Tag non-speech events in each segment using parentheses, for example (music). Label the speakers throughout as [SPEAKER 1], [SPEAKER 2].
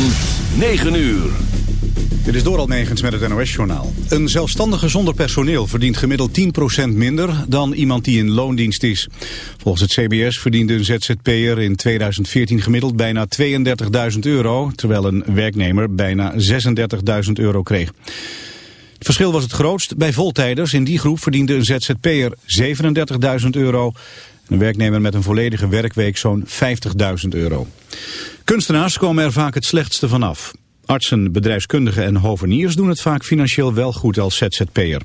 [SPEAKER 1] van 9 uur.
[SPEAKER 2] Dit is door Almegens met het NOS-journaal. Een zelfstandige zonder personeel verdient gemiddeld 10% minder dan iemand die in loondienst is. Volgens het CBS verdiende een ZZP'er in 2014 gemiddeld bijna 32.000 euro... terwijl een werknemer bijna 36.000 euro kreeg. Het verschil was het grootst bij voltijders. In die groep verdiende een ZZP'er 37.000 euro... Een werknemer met een volledige werkweek zo'n 50.000 euro. Kunstenaars komen er vaak het slechtste vanaf. Artsen, bedrijfskundigen en hoveniers doen het vaak financieel wel goed als ZZP'er.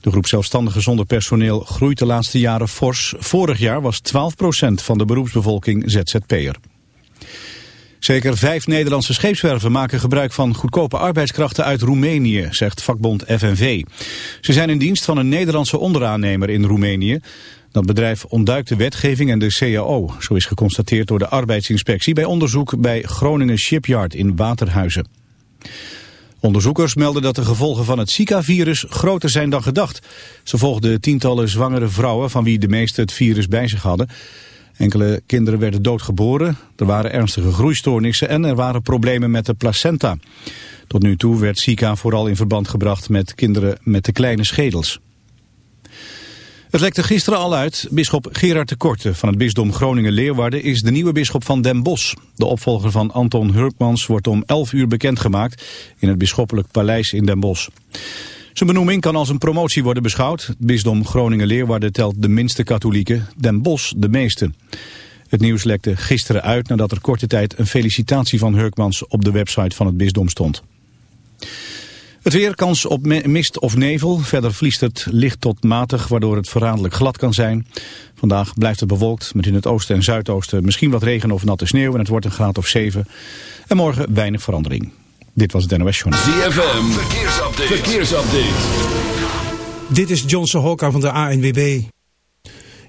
[SPEAKER 2] De groep zelfstandigen zonder personeel groeit de laatste jaren fors. Vorig jaar was 12% van de beroepsbevolking ZZP'er. Zeker vijf Nederlandse scheepswerven maken gebruik van goedkope arbeidskrachten uit Roemenië, zegt vakbond FNV. Ze zijn in dienst van een Nederlandse onderaannemer in Roemenië. Dat bedrijf ontduikt de wetgeving en de CAO. Zo is geconstateerd door de arbeidsinspectie bij onderzoek bij Groningen Shipyard in Waterhuizen. Onderzoekers melden dat de gevolgen van het Zika-virus groter zijn dan gedacht. Ze volgden tientallen zwangere vrouwen van wie de meeste het virus bij zich hadden. Enkele kinderen werden doodgeboren, er waren ernstige groeistoornissen en er waren problemen met de placenta. Tot nu toe werd Zika vooral in verband gebracht met kinderen met de kleine schedels. Het lekte gisteren al uit. Bisschop Gerard de Korte van het bisdom Groningen-Leeuwarden is de nieuwe bisschop van Den Bosch. De opvolger van Anton Hurkmans wordt om 11 uur bekendgemaakt in het bisschoppelijk paleis in Den Bosch. Zijn benoeming kan als een promotie worden beschouwd. Het bisdom Groningen-Leeuwarden telt de minste katholieken, Den Bosch de meeste. Het nieuws lekte gisteren uit nadat er korte tijd een felicitatie van Hurkmans op de website van het bisdom stond. Het weer, kans op mist of nevel. Verder vliest het licht tot matig, waardoor het verraderlijk glad kan zijn. Vandaag blijft het bewolkt, met in het oosten en zuidoosten misschien wat regen of natte sneeuw. En het wordt een graad of 7. En morgen weinig verandering. Dit was het NOS Journal.
[SPEAKER 1] ZFM, verkeersupdate. verkeersupdate.
[SPEAKER 3] Dit is Johnson Hokka van de ANWB.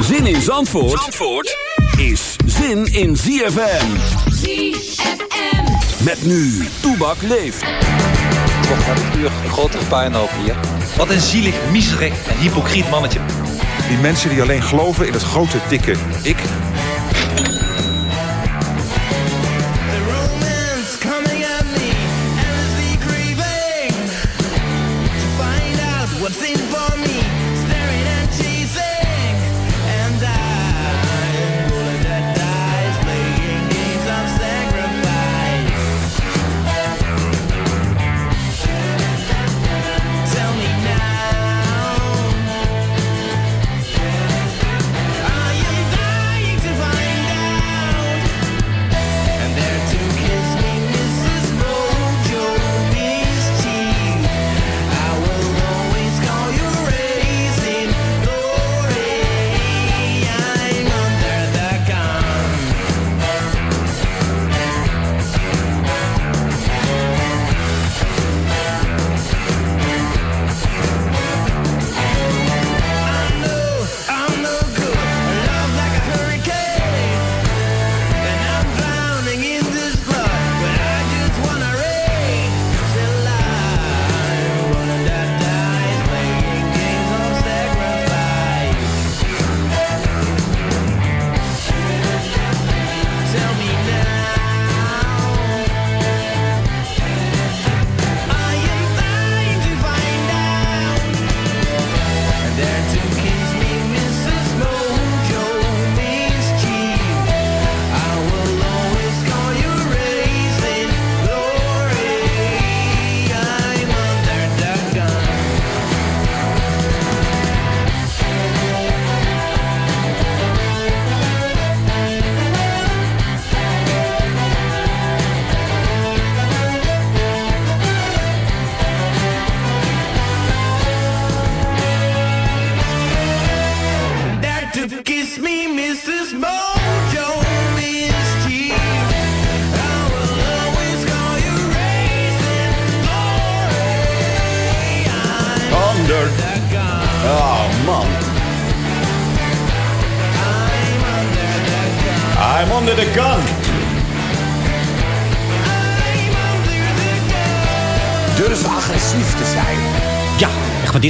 [SPEAKER 1] Zin in Zandvoort, Zandvoort is zin in ZFM.
[SPEAKER 4] ZFM.
[SPEAKER 1] Met nu, Toebak leeft.
[SPEAKER 5] Komt naar de uur een grote puinhoop hier. Wat een zielig, miserig en hypocriet mannetje.
[SPEAKER 6] Die mensen die alleen geloven in het grote, dikke ik...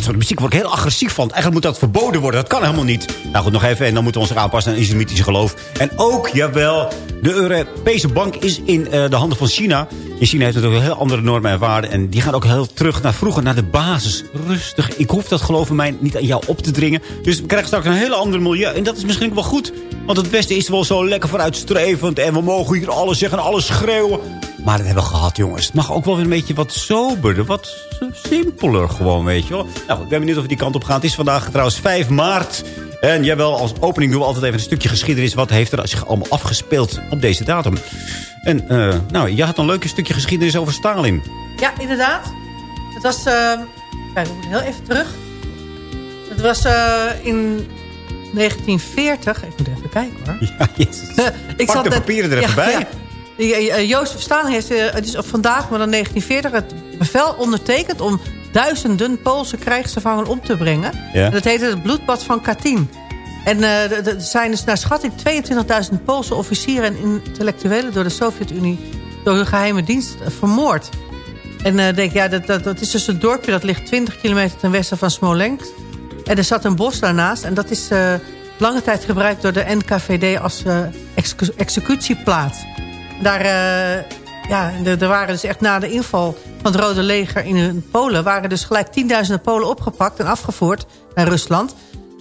[SPEAKER 7] dit soort muziek word ik heel agressief van. Eigenlijk moet dat verboden worden. Dat kan helemaal niet. Nou goed, nog even. En dan moeten we ons aanpassen aan islamitische geloof. En ook, jawel, de Europese bank is in eh, de handen van China. In China heeft het ook heel andere normen en waarden. En die gaan ook heel terug naar vroeger, naar de basis. Rustig. Ik hoef dat geloof in mij niet aan jou op te dringen. Dus we krijgen straks een hele ander milieu. En dat is misschien ook wel goed. Want het Westen is wel zo lekker vooruitstrevend. En we mogen hier alles zeggen, alles schreeuwen. Maar dat hebben we gehad, jongens. Het mag ook wel weer een beetje wat soberder. Wat simpeler gewoon, weet je wel. Nou, ik ben benieuwd of we die kant op gaan. Het is vandaag trouwens 5 maart. En jawel, als opening doen we altijd even een stukje geschiedenis. Wat heeft er zich allemaal afgespeeld op deze datum? En uh, nou, je had een leuk stukje geschiedenis over Stalin.
[SPEAKER 8] Ja, inderdaad. Het was... Uh, kijk, ik moet heel even terug. Het was uh, in 1940... Ik moet even kijken hoor. (laughs)
[SPEAKER 7] Ja, jezus. (laughs) ik Pak zat de papieren er even ja, bij. Ja.
[SPEAKER 8] Uh, Jozef Stalin heeft uh, het is vandaag, maar dan 1940, het bevel ondertekend om duizenden Poolse krijgsgevangenen om te brengen. Ja. Dat heette het bloedbad van Katyn. En uh, er zijn dus naar schatting 22.000 Poolse officieren en intellectuelen door de Sovjet-Unie, door hun geheime dienst vermoord. En uh, denk, ja, dat, dat, dat is dus een dorpje dat ligt 20 kilometer ten westen van Smolensk. En er zat een bos daarnaast en dat is uh, lange tijd gebruikt door de NKVD als executieplaats. Daar, uh, ja, er waren dus echt na de inval van het Rode Leger in Polen... waren dus gelijk tienduizenden Polen opgepakt en afgevoerd naar Rusland.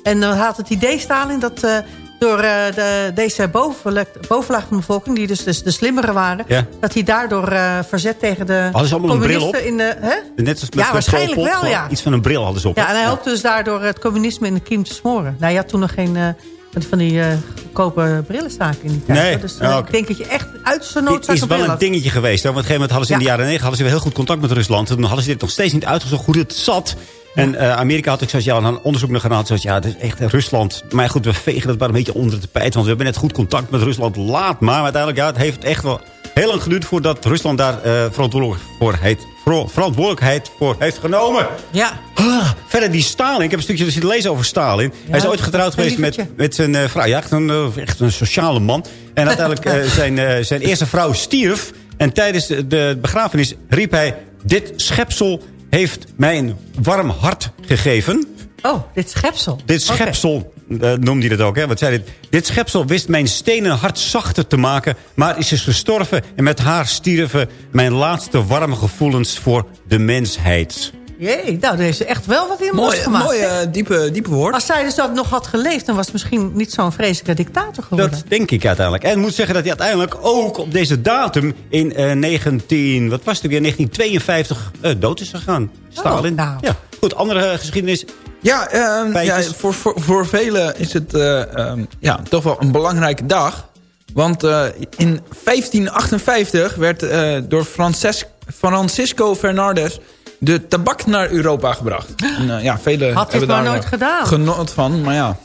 [SPEAKER 8] En dan had het idee, Stalin, dat uh, door uh, de, deze bovenlaag van de bevolking... die dus, dus de slimmere waren... Ja. dat hij daardoor verzet tegen de
[SPEAKER 7] hadden ze allemaal een bril op?
[SPEAKER 8] In de, hè?
[SPEAKER 7] Net als
[SPEAKER 8] ja, waarschijnlijk wel, ja.
[SPEAKER 7] Iets van een bril hadden ze op.
[SPEAKER 8] Ja, en hij hoopte dus daardoor het communisme in de kiem te smoren. Nou, je had toen nog geen van die uh, goedkope brillenstaken in die tijd.
[SPEAKER 7] Nee.
[SPEAKER 8] Dus uh, ik denk dat je echt uit zijn noodzaak
[SPEAKER 7] Het is wel een dingetje geweest. Want op een gegeven moment hadden ze in de jaren 9 hadden ze heel goed contact met Rusland. En dan hadden ze dit nog steeds niet uitgezocht hoe het zat. En uh, Amerika had ook zoals ja, een onderzoek naar gedaan. Zoals ja, het is echt Rusland. Maar goed, we vegen het maar een beetje onder de pijt. Want we hebben net goed contact met Rusland. Laat maar. Maar uiteindelijk, ja, het heeft echt wel heel lang geduurd voordat Rusland daar uh, verantwoordelijk voor heet verantwoordelijkheid voor heeft genomen.
[SPEAKER 8] Ja.
[SPEAKER 7] Ah, verder die Stalin. Ik heb een stukje zitten lezen over Stalin. Ja, hij is ooit getrouwd geweest met, met zijn uh, vrouw. Ja, echt een, uh, echt een sociale man. En uiteindelijk uh, (laughs) zijn, zijn eerste vrouw stierf. En tijdens de, de begrafenis riep hij... Dit schepsel heeft mij een warm hart gegeven.
[SPEAKER 8] Oh, dit schepsel.
[SPEAKER 7] Dit schepsel uh, noemde hij dat ook. Hè? Wat zei dit? dit schepsel wist mijn stenen hart zachter te maken... maar is dus gestorven en met haar stierven mijn laatste warme gevoelens voor de mensheid.
[SPEAKER 8] Jee, nou, daar heeft ze echt wel wat in mooi, gemaakt.
[SPEAKER 9] Mooi, uh, diepe, diepe woord.
[SPEAKER 8] Als zij dus dat nog had geleefd... dan was het misschien niet zo'n vreselijke dictator geworden.
[SPEAKER 7] Dat denk ik uiteindelijk. En ik moet zeggen dat hij uiteindelijk ook op deze datum... in uh, 19, wat was het weer, 1952 uh, dood is gegaan. Stalin.
[SPEAKER 8] Oh, nou.
[SPEAKER 7] Ja, goed, andere geschiedenis.
[SPEAKER 9] Ja, uh, ja voor, voor, voor velen is het uh, um, ja, toch wel een belangrijke dag. Want uh, in 1558 werd door Frances Francisco Fernandez de tabak naar Europa gebracht. (gasps) En, ja, velen
[SPEAKER 8] Had
[SPEAKER 9] hebben
[SPEAKER 8] daar nooit gedaan.
[SPEAKER 9] genot van, maar ja.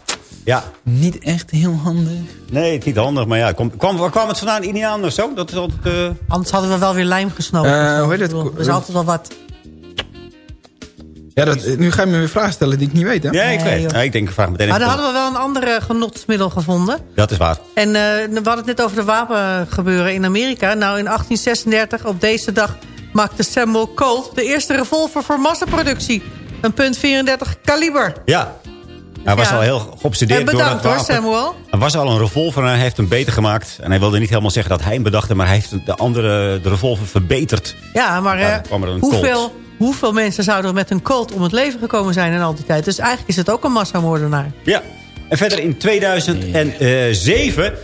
[SPEAKER 7] Ja.
[SPEAKER 9] Niet echt heel handig.
[SPEAKER 7] Nee, niet handig, maar ja. Kwam, kwam, waar kwam het vandaan? Indiaan of zo? Dat is altijd,
[SPEAKER 8] Anders hadden we wel weer lijm gesnopen.
[SPEAKER 9] hoe heet het?
[SPEAKER 8] Er is altijd wel wat...
[SPEAKER 9] Ja, dat, nu ga je me weer vragen stellen die ik niet weet, hè?
[SPEAKER 7] Ja, ik
[SPEAKER 8] Nee,
[SPEAKER 7] weet. Ja, ik denk, ik vraag meteen
[SPEAKER 8] Maar dan hadden we wel een andere genotsmiddel gevonden.
[SPEAKER 7] Dat is waar.
[SPEAKER 8] En eh, we hadden het net over de wapengebeuren in Amerika. Nou, in 1836, op deze dag, maakte Samuel Colt de eerste revolver voor massaproductie. Een punt 34 kaliber.
[SPEAKER 7] Ja. Hij was
[SPEAKER 8] Ja.
[SPEAKER 7] al heel geobsedeerd door
[SPEAKER 8] bedankt
[SPEAKER 7] dat
[SPEAKER 8] hoor. Samuel.
[SPEAKER 7] Er was al een revolver en hij heeft hem beter gemaakt. En hij wilde niet helemaal zeggen dat hij hem bedacht, maar hij heeft de andere de revolver verbeterd.
[SPEAKER 8] Ja, maar
[SPEAKER 7] Ja,
[SPEAKER 8] eh, hoeveel,
[SPEAKER 7] Colt.
[SPEAKER 8] hoeveel mensen zouden er met een Colt om het leven gekomen zijn in al die tijd? Dus eigenlijk is het ook een massamoordenaar.
[SPEAKER 7] Ja. En verder in 2007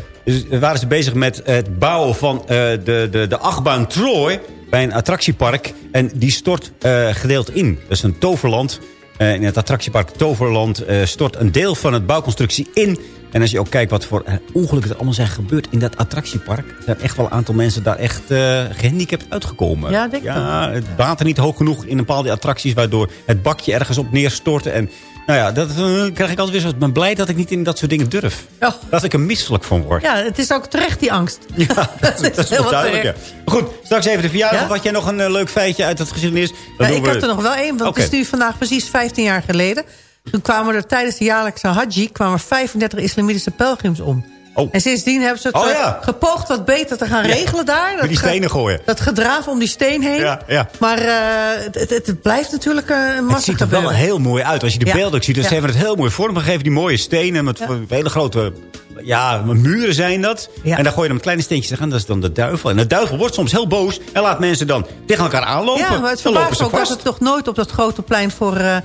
[SPEAKER 7] waren ze bezig met het bouwen van eh, de, de, de achtbaan Troy bij een attractiepark. En die stort eh, gedeeld in. Dat is een toverland. Eh, in het attractiepark Toverland eh, stort een deel van het bouwconstructie in.
[SPEAKER 6] En als je ook kijkt wat voor eh, ongelukken er allemaal zijn gebeurd in dat attractiepark. Er zijn echt wel een aantal mensen daar echt uh, gehandicapt uitgekomen.
[SPEAKER 8] Ja, denk ik
[SPEAKER 6] Ja, het water niet hoog genoeg in een bepaalde attracties. Waardoor het bakje ergens op neerstortte. En nou ja, dat uh, krijg ik altijd weer zo. Ik ben blij dat ik niet in dat soort dingen durf.
[SPEAKER 8] Oh.
[SPEAKER 6] Dat ik er misselijk van word.
[SPEAKER 8] Ja, het is ook terecht die angst. (laughs)
[SPEAKER 6] Ja, (laughs) dat, dat is wel duidelijk. Ja. Goed, straks even de verjaardag.
[SPEAKER 8] Ja?
[SPEAKER 6] Wat jij nog een uh, leuk feitje uit het geschiedenis?
[SPEAKER 8] Ja, ik heb er nog wel één, want okay. het is nu vandaag precies 15 jaar geleden. Toen kwamen er tijdens de jaarlijkse Hajji kwamen 35 islamitische pelgrims om.
[SPEAKER 6] Oh.
[SPEAKER 8] En sindsdien hebben ze het
[SPEAKER 6] oh, ja.
[SPEAKER 8] gepoogd wat beter te gaan
[SPEAKER 6] ja.
[SPEAKER 8] regelen daar.
[SPEAKER 6] Met die stenen gooien.
[SPEAKER 8] Dat gedraaf om die steen heen.
[SPEAKER 6] Ja, ja.
[SPEAKER 8] Maar uh, het, het, het, blijft natuurlijk uh, een massa
[SPEAKER 6] Het ziet er wel heel mooi uit. Als je de beelden ziet, dan ze hebben het heel mooi vormgegeven. Die mooie stenen met hele grote ja, muren zijn dat. En dan gooi je dan kleine steentjes aan. Dat is dan de duivel. En de duivel wordt soms heel boos. En laat mensen dan tegen elkaar aanlopen.
[SPEAKER 8] Ja, maar het verbaast ook dat het toch nooit op dat grote plein voor... Uh,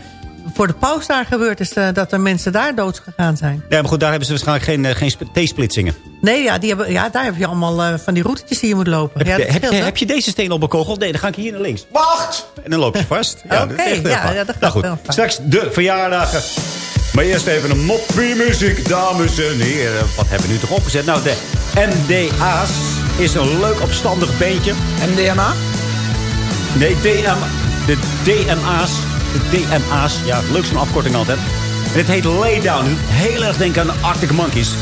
[SPEAKER 8] voor de paus daar gebeurd is... Uh, dat er mensen daar dood gegaan zijn.
[SPEAKER 6] Ja, maar goed, daar hebben ze waarschijnlijk geen, uh, geen T-splitsingen.
[SPEAKER 8] Nee, ja, die hebben, ja, daar heb je allemaal uh, van die routetjes die je moet lopen.
[SPEAKER 6] Heb,
[SPEAKER 8] ja,
[SPEAKER 6] je, heb, je, heb je deze steen al bekogeld? Nee, dan ga ik hier naar links. Wacht! En dan loop je vast.
[SPEAKER 8] Ja, Oké, okay, ja, ja, dat gaat
[SPEAKER 6] nou goed,
[SPEAKER 8] wel
[SPEAKER 6] straks de verjaardagen. Maar eerst even een moppie muziek, dames en heren. Wat hebben we nu toch opgezet? Nou, de MDA's is een leuk opstandig beentje.
[SPEAKER 9] MDMA?
[SPEAKER 6] Nee, DM, de DMA's. De DMA's, ja, leuk zo'n afkorting altijd. En het heet Laydown. Heel erg denken aan Arctic Monkeys.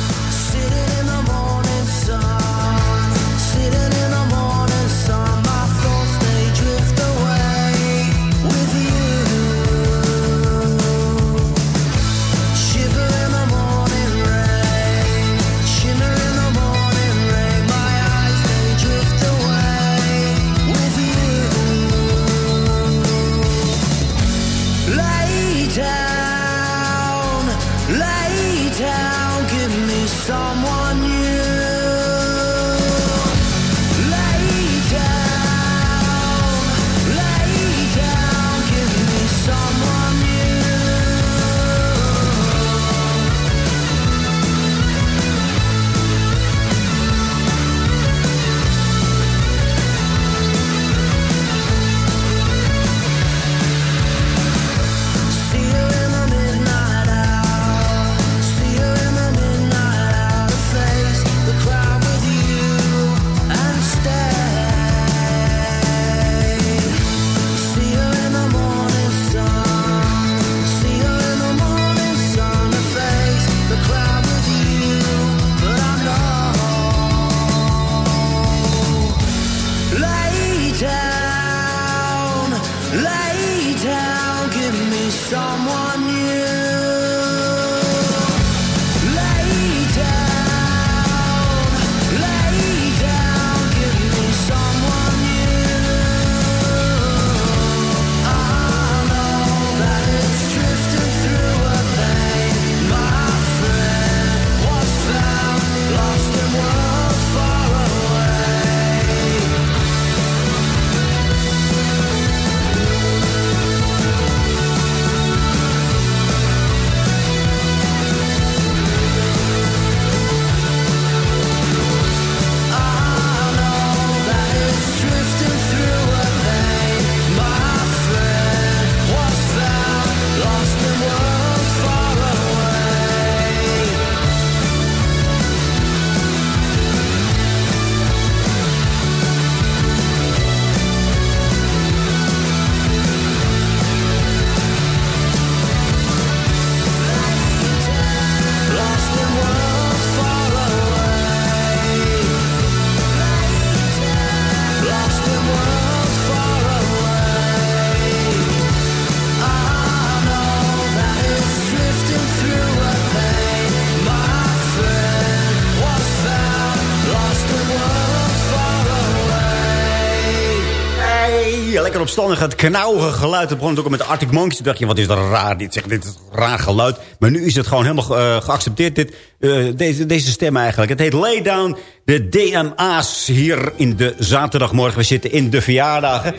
[SPEAKER 6] Lekker opstandig. Het knauwige geluid. Het begon ook met de Arctic Monkeys. Dacht je, wat is dat raar. Dit, zeg, dit is raar geluid. Maar nu is het gewoon helemaal uh, geaccepteerd. Dit, uh, deze, deze stem eigenlijk. Het heet Laydown. De DMA's hier in de zaterdagmorgen. We zitten in de verjaardagen.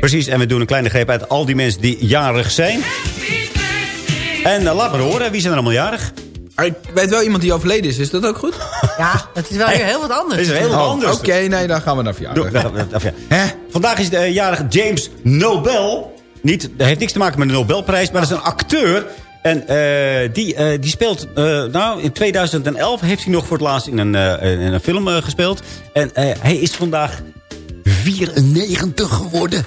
[SPEAKER 6] Precies. En we doen een kleine greep uit al die mensen die jarig zijn. En uh, laat maar horen. Wie zijn er allemaal jarig?
[SPEAKER 9] Ik weet wel iemand die overleden is. Is dat ook goed? (laughs)
[SPEAKER 8] Ja, het is wel weer heel wat anders.
[SPEAKER 6] Het is heel wat
[SPEAKER 9] oh,
[SPEAKER 6] anders.
[SPEAKER 9] Oké, okay, nee, dan gaan we naar verjaardag.
[SPEAKER 6] Hè? Vandaag is de uh, jarige James Nobel. Niet, dat heeft niks te maken met de Nobelprijs, maar dat is een acteur.
[SPEAKER 7] En eh, die, eh, die speelt... eh, nou, in 2011 heeft hij nog voor het laatst in een, eh, in een film eh, gespeeld. En eh, hij is vandaag 94 geworden.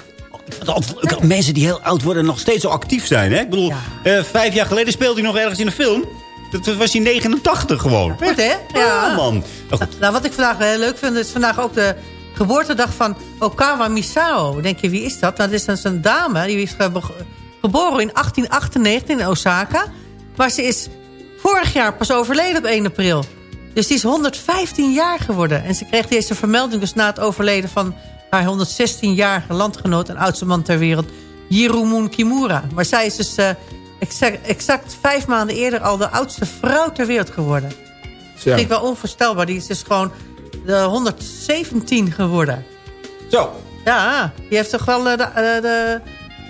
[SPEAKER 7] Dat- Mensen die heel oud worden nog steeds zo actief zijn. Hè? Ik bedoel, eh, vijf jaar geleden speelde hij nog ergens in een film. Dat was hij 89 gewoon.
[SPEAKER 8] Goed, hè?
[SPEAKER 7] Ja, man. Nou, goed.
[SPEAKER 8] Nou, wat ik vandaag heel leuk vind, is vandaag ook de geboortedag van Okawa Misao. Denk je, wie is dat? Nou, dat is dus een dame, die is gebo- geboren in 1898 in Osaka. Maar ze is vorig jaar pas overleden op 1 april. Dus die is 115 jaar geworden. En ze kreeg deze vermelding dus na het overleden van haar 116-jarige landgenoot... en oudste man ter wereld, Hiromun Kimura. Maar zij is dus eh, exact, exact vijf maanden eerder al de oudste vrouw ter wereld geworden. Dat vind ik wel onvoorstelbaar. Die is dus gewoon de 117 geworden.
[SPEAKER 7] Zo.
[SPEAKER 8] Ja, die heeft toch wel eh, de, eh, de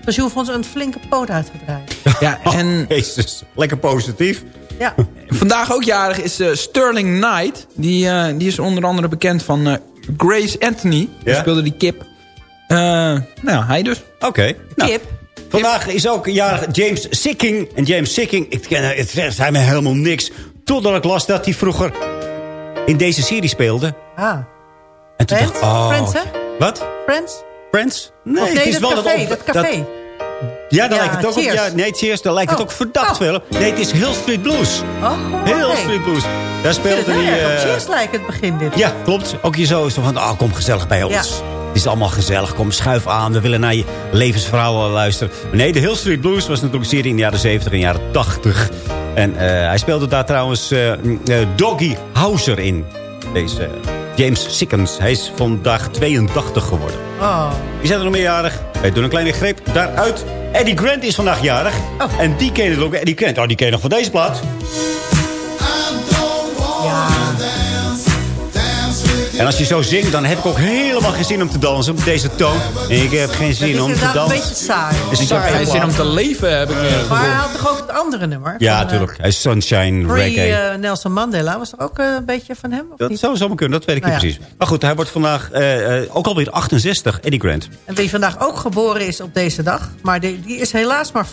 [SPEAKER 8] pensioenfonds een flinke poot uitgedraaid.
[SPEAKER 9] Ja, en
[SPEAKER 7] Jezus, lekker positief.
[SPEAKER 8] Ja, (laughs)
[SPEAKER 9] vandaag ook jarig is eh, Sterling Knight. Die, eh, die is onder andere bekend van eh, Grace Anthony. Die
[SPEAKER 7] Ja?
[SPEAKER 9] speelde die kip. Eh, nou, hij dus.
[SPEAKER 7] Oké. Nou,
[SPEAKER 8] kip.
[SPEAKER 7] Vandaag is ook jarig James Sicking. En James Sicking, ik ken het zei me helemaal niks. Totdat ik las dat hij vroeger in deze serie speelde.
[SPEAKER 8] Ah,
[SPEAKER 7] En toen
[SPEAKER 8] Friends?
[SPEAKER 7] dacht ik, oh,
[SPEAKER 8] Friends, hè?
[SPEAKER 7] Wat?
[SPEAKER 8] Friends?
[SPEAKER 7] Friends? Nee, het is
[SPEAKER 8] dat
[SPEAKER 7] wel
[SPEAKER 8] café. Dat, café.
[SPEAKER 7] ja, daar
[SPEAKER 8] Ja,
[SPEAKER 7] lijkt het ook op. Ja, nee, Cheers, daar lijkt het
[SPEAKER 8] Oh.
[SPEAKER 7] ook verdacht
[SPEAKER 8] Oh.
[SPEAKER 7] veel. op. Nee, het is Hill Street Blues.
[SPEAKER 8] oh,
[SPEAKER 7] Hill
[SPEAKER 8] oké.
[SPEAKER 7] Street Blues. Daar speelde
[SPEAKER 8] heel
[SPEAKER 7] hij... eh,
[SPEAKER 8] Cheers lijkt het begin dit.
[SPEAKER 7] Ja, klopt. Ook hier zo is van, ah, kom gezellig bij ons.
[SPEAKER 8] Ja.
[SPEAKER 7] Het is allemaal gezellig. Kom, schuif aan. We willen naar je levensverhaal luisteren. Nee, de Hill Street Blues was natuurlijk een serie in de jaren 70 en jaren 80. En eh, hij speelde daar trouwens eh, eh, Doggy Hauser in. Deze James Sickens. Hij is vandaag 82 geworden.
[SPEAKER 8] Oh.
[SPEAKER 7] Wie zijn er nog meerjarig? Wij doen een kleine greep daaruit. Eddie Grant is vandaag jarig.
[SPEAKER 8] Oh.
[SPEAKER 7] En die ken je ook. Eddie Grant. Oh, die ken je nog van deze plaat. En als je zo zingt, dan heb ik ook helemaal geen zin om te dansen op deze toon. En ik heb geen zin
[SPEAKER 8] is
[SPEAKER 7] om te
[SPEAKER 8] inderdaad een
[SPEAKER 7] dansen.
[SPEAKER 8] beetje saai.
[SPEAKER 7] Het is
[SPEAKER 9] Ik heb
[SPEAKER 7] saai,
[SPEAKER 9] geen zin om te leven, heb ik eh,
[SPEAKER 8] Maar hij had toch ook het andere nummer?
[SPEAKER 7] Ja,
[SPEAKER 8] Van, eh,
[SPEAKER 7] natuurlijk. Hij is Sunshine
[SPEAKER 8] Free
[SPEAKER 7] Reggae.
[SPEAKER 8] eh, Nelson Mandela. Was er ook een beetje van hem? Of
[SPEAKER 7] dat
[SPEAKER 8] niet?
[SPEAKER 7] zou zomaar kunnen, dat weet ik
[SPEAKER 8] Nou
[SPEAKER 7] niet
[SPEAKER 8] ja.
[SPEAKER 7] precies. Maar goed, hij wordt vandaag eh, eh, ook alweer 68, Eddie Grant.
[SPEAKER 8] En wie vandaag ook geboren is op deze dag. Maar die, die is helaas maar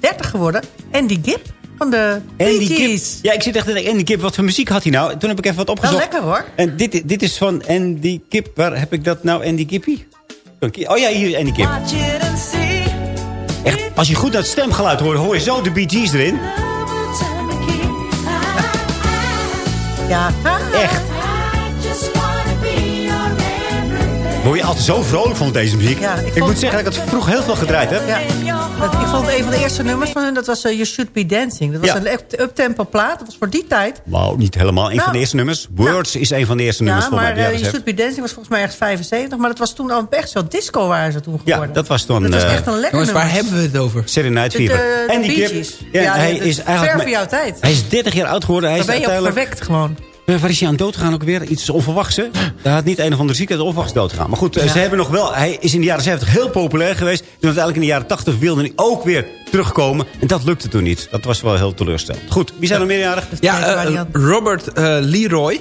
[SPEAKER 8] 30 geworden. Andy Gibb van de Bee
[SPEAKER 7] Andy.
[SPEAKER 8] Gees.
[SPEAKER 7] Ja, ik zit echt te denken, Andy Gibb, wat voor muziek had hij nou? Toen heb ik even wat
[SPEAKER 8] Wel
[SPEAKER 7] opgezocht.
[SPEAKER 8] lekker hoor.
[SPEAKER 7] En dit, dit is van Andy Gibb. Waar heb ik dat nou, Andy Gippie? Oh ja, hier Andy Gibb. Echt, als je goed naar het stemgeluid hoort, hoor je zo de Bee Gees erin.
[SPEAKER 8] Ja.
[SPEAKER 7] Echt. Word je altijd zo vrolijk van deze muziek?
[SPEAKER 8] Ja, ik
[SPEAKER 7] moet zeggen dat ik het vroeg heel veel gedraaid heb.
[SPEAKER 8] Ja. Dat, ik vond een van de eerste nummers van hun, dat was eh, You Should Be Dancing. Dat was
[SPEAKER 7] Ja.
[SPEAKER 8] een up- up-tempo plaat. Dat was voor die tijd.
[SPEAKER 7] Wauw, niet helemaal een van
[SPEAKER 8] Nou,
[SPEAKER 7] de eerste nummers. Words is een van de eerste nummers
[SPEAKER 8] Ja,
[SPEAKER 7] van mij.
[SPEAKER 8] maar
[SPEAKER 7] die
[SPEAKER 8] eh, You
[SPEAKER 7] 70.
[SPEAKER 8] Should Be Dancing was volgens mij ergens 75. Maar dat was toen al echt zo disco waren ze toen
[SPEAKER 7] Ja,
[SPEAKER 8] geworden.
[SPEAKER 7] dat was toen...
[SPEAKER 8] Dat was
[SPEAKER 7] eh,
[SPEAKER 8] echt een lekker
[SPEAKER 9] Jongens, waar hebben we het over?
[SPEAKER 7] Saturday Night Fever.
[SPEAKER 8] de- de
[SPEAKER 7] Andy
[SPEAKER 8] Bee
[SPEAKER 7] Gibb,
[SPEAKER 8] Gees.
[SPEAKER 7] ja,
[SPEAKER 8] Ja,
[SPEAKER 7] hij is
[SPEAKER 8] is
[SPEAKER 7] eigenlijk...
[SPEAKER 8] ver voor jouw tijd.
[SPEAKER 7] Hij is 30 jaar oud geworden. Hij
[SPEAKER 8] Dan
[SPEAKER 7] is
[SPEAKER 8] ben je ook
[SPEAKER 7] uiteindelijk...
[SPEAKER 8] verwekt gewoon.
[SPEAKER 7] Eh, Waar is hij aan dood gegaan ook weer? Iets onverwachts, hè? Hij had niet een of andere ziekte, onverwachts dood gegaan. Maar goed, eh, ze hebben nog wel... Hij is in de jaren 70 heel populair geweest. Toen uiteindelijk in de jaren 80 wilde hij ook weer terugkomen. En dat lukte toen niet. Dat was wel heel teleurstellend. Goed, wie zijn er meerjarig?
[SPEAKER 9] Ja, eh, Robert eh, Leroy.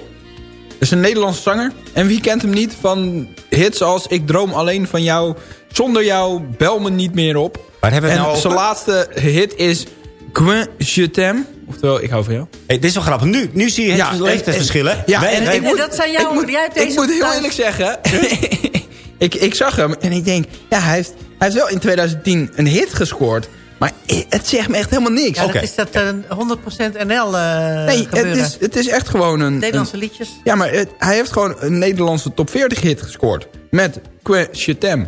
[SPEAKER 9] is een Nederlandse zanger. En wie kent hem niet van hits als Ik droom alleen van jou. Zonder jou, bel me niet meer op.
[SPEAKER 7] Waar hebben we
[SPEAKER 9] en
[SPEAKER 7] nou
[SPEAKER 9] zijn laatste hit is Gwen je t'aime. Oftewel, ik hou van jou.
[SPEAKER 7] Hey, dit is wel grappig. Nu, nu zie je het
[SPEAKER 9] Ja, en-
[SPEAKER 7] leeftijdsverschil, hè?
[SPEAKER 9] Ja,
[SPEAKER 7] Wij-
[SPEAKER 9] en
[SPEAKER 7] wij-
[SPEAKER 9] ik moet,
[SPEAKER 8] dat zijn jouw-
[SPEAKER 9] ik moet,
[SPEAKER 8] jij hebt
[SPEAKER 9] ik
[SPEAKER 8] deze
[SPEAKER 9] moet heel
[SPEAKER 8] thuis-
[SPEAKER 9] eerlijk zeggen. (laughs) ik, ik zag hem en ik denk... Ja, hij heeft, hij heeft wel in 2010 een hit gescoord. Maar het zegt me echt helemaal niks.
[SPEAKER 8] Ja,
[SPEAKER 7] Oké.
[SPEAKER 8] dat is dat eh, 100% NL eh
[SPEAKER 9] nee, het is, het is echt gewoon een...
[SPEAKER 8] Nederlandse
[SPEAKER 9] een-
[SPEAKER 8] liedjes.
[SPEAKER 9] ja, maar het- hij heeft gewoon een Nederlandse top 40 hit gescoord. Met Que je t'aime.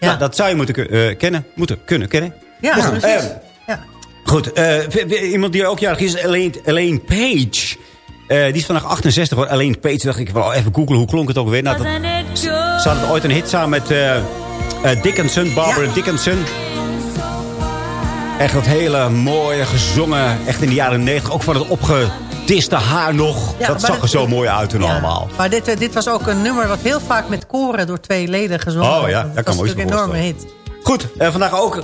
[SPEAKER 8] Ja,
[SPEAKER 7] Nou, dat zou je moeten eh, kennen. Moeten kunnen kennen.
[SPEAKER 8] ja,
[SPEAKER 9] Ja.
[SPEAKER 8] precies.
[SPEAKER 7] Goed, eh, iemand die ook jarig is, is Elaine, Page. Eh, die is vandaag 68 hoor. Elaine Page, dacht ik, wel even googlen, hoe klonk het ook weer? Nou, dat, ze hadden ooit een hit samen met eh, eh, Dickinson, Barbara
[SPEAKER 8] Ja.
[SPEAKER 7] Dickinson. Echt dat hele mooie gezongen, echt in de jaren 90. Ook van het opgediste haar nog.
[SPEAKER 8] Ja,
[SPEAKER 7] dat zag er
[SPEAKER 8] dat-
[SPEAKER 7] zo mooi uit toen
[SPEAKER 8] Ja.
[SPEAKER 7] allemaal.
[SPEAKER 8] Maar dit, dit was ook een nummer wat heel vaak met koren door twee leden gezongen
[SPEAKER 7] Oh ja,
[SPEAKER 8] dat
[SPEAKER 7] dat kan
[SPEAKER 8] was
[SPEAKER 7] me ook
[SPEAKER 8] natuurlijk een enorme hit.
[SPEAKER 7] Goed, eh, vandaag ook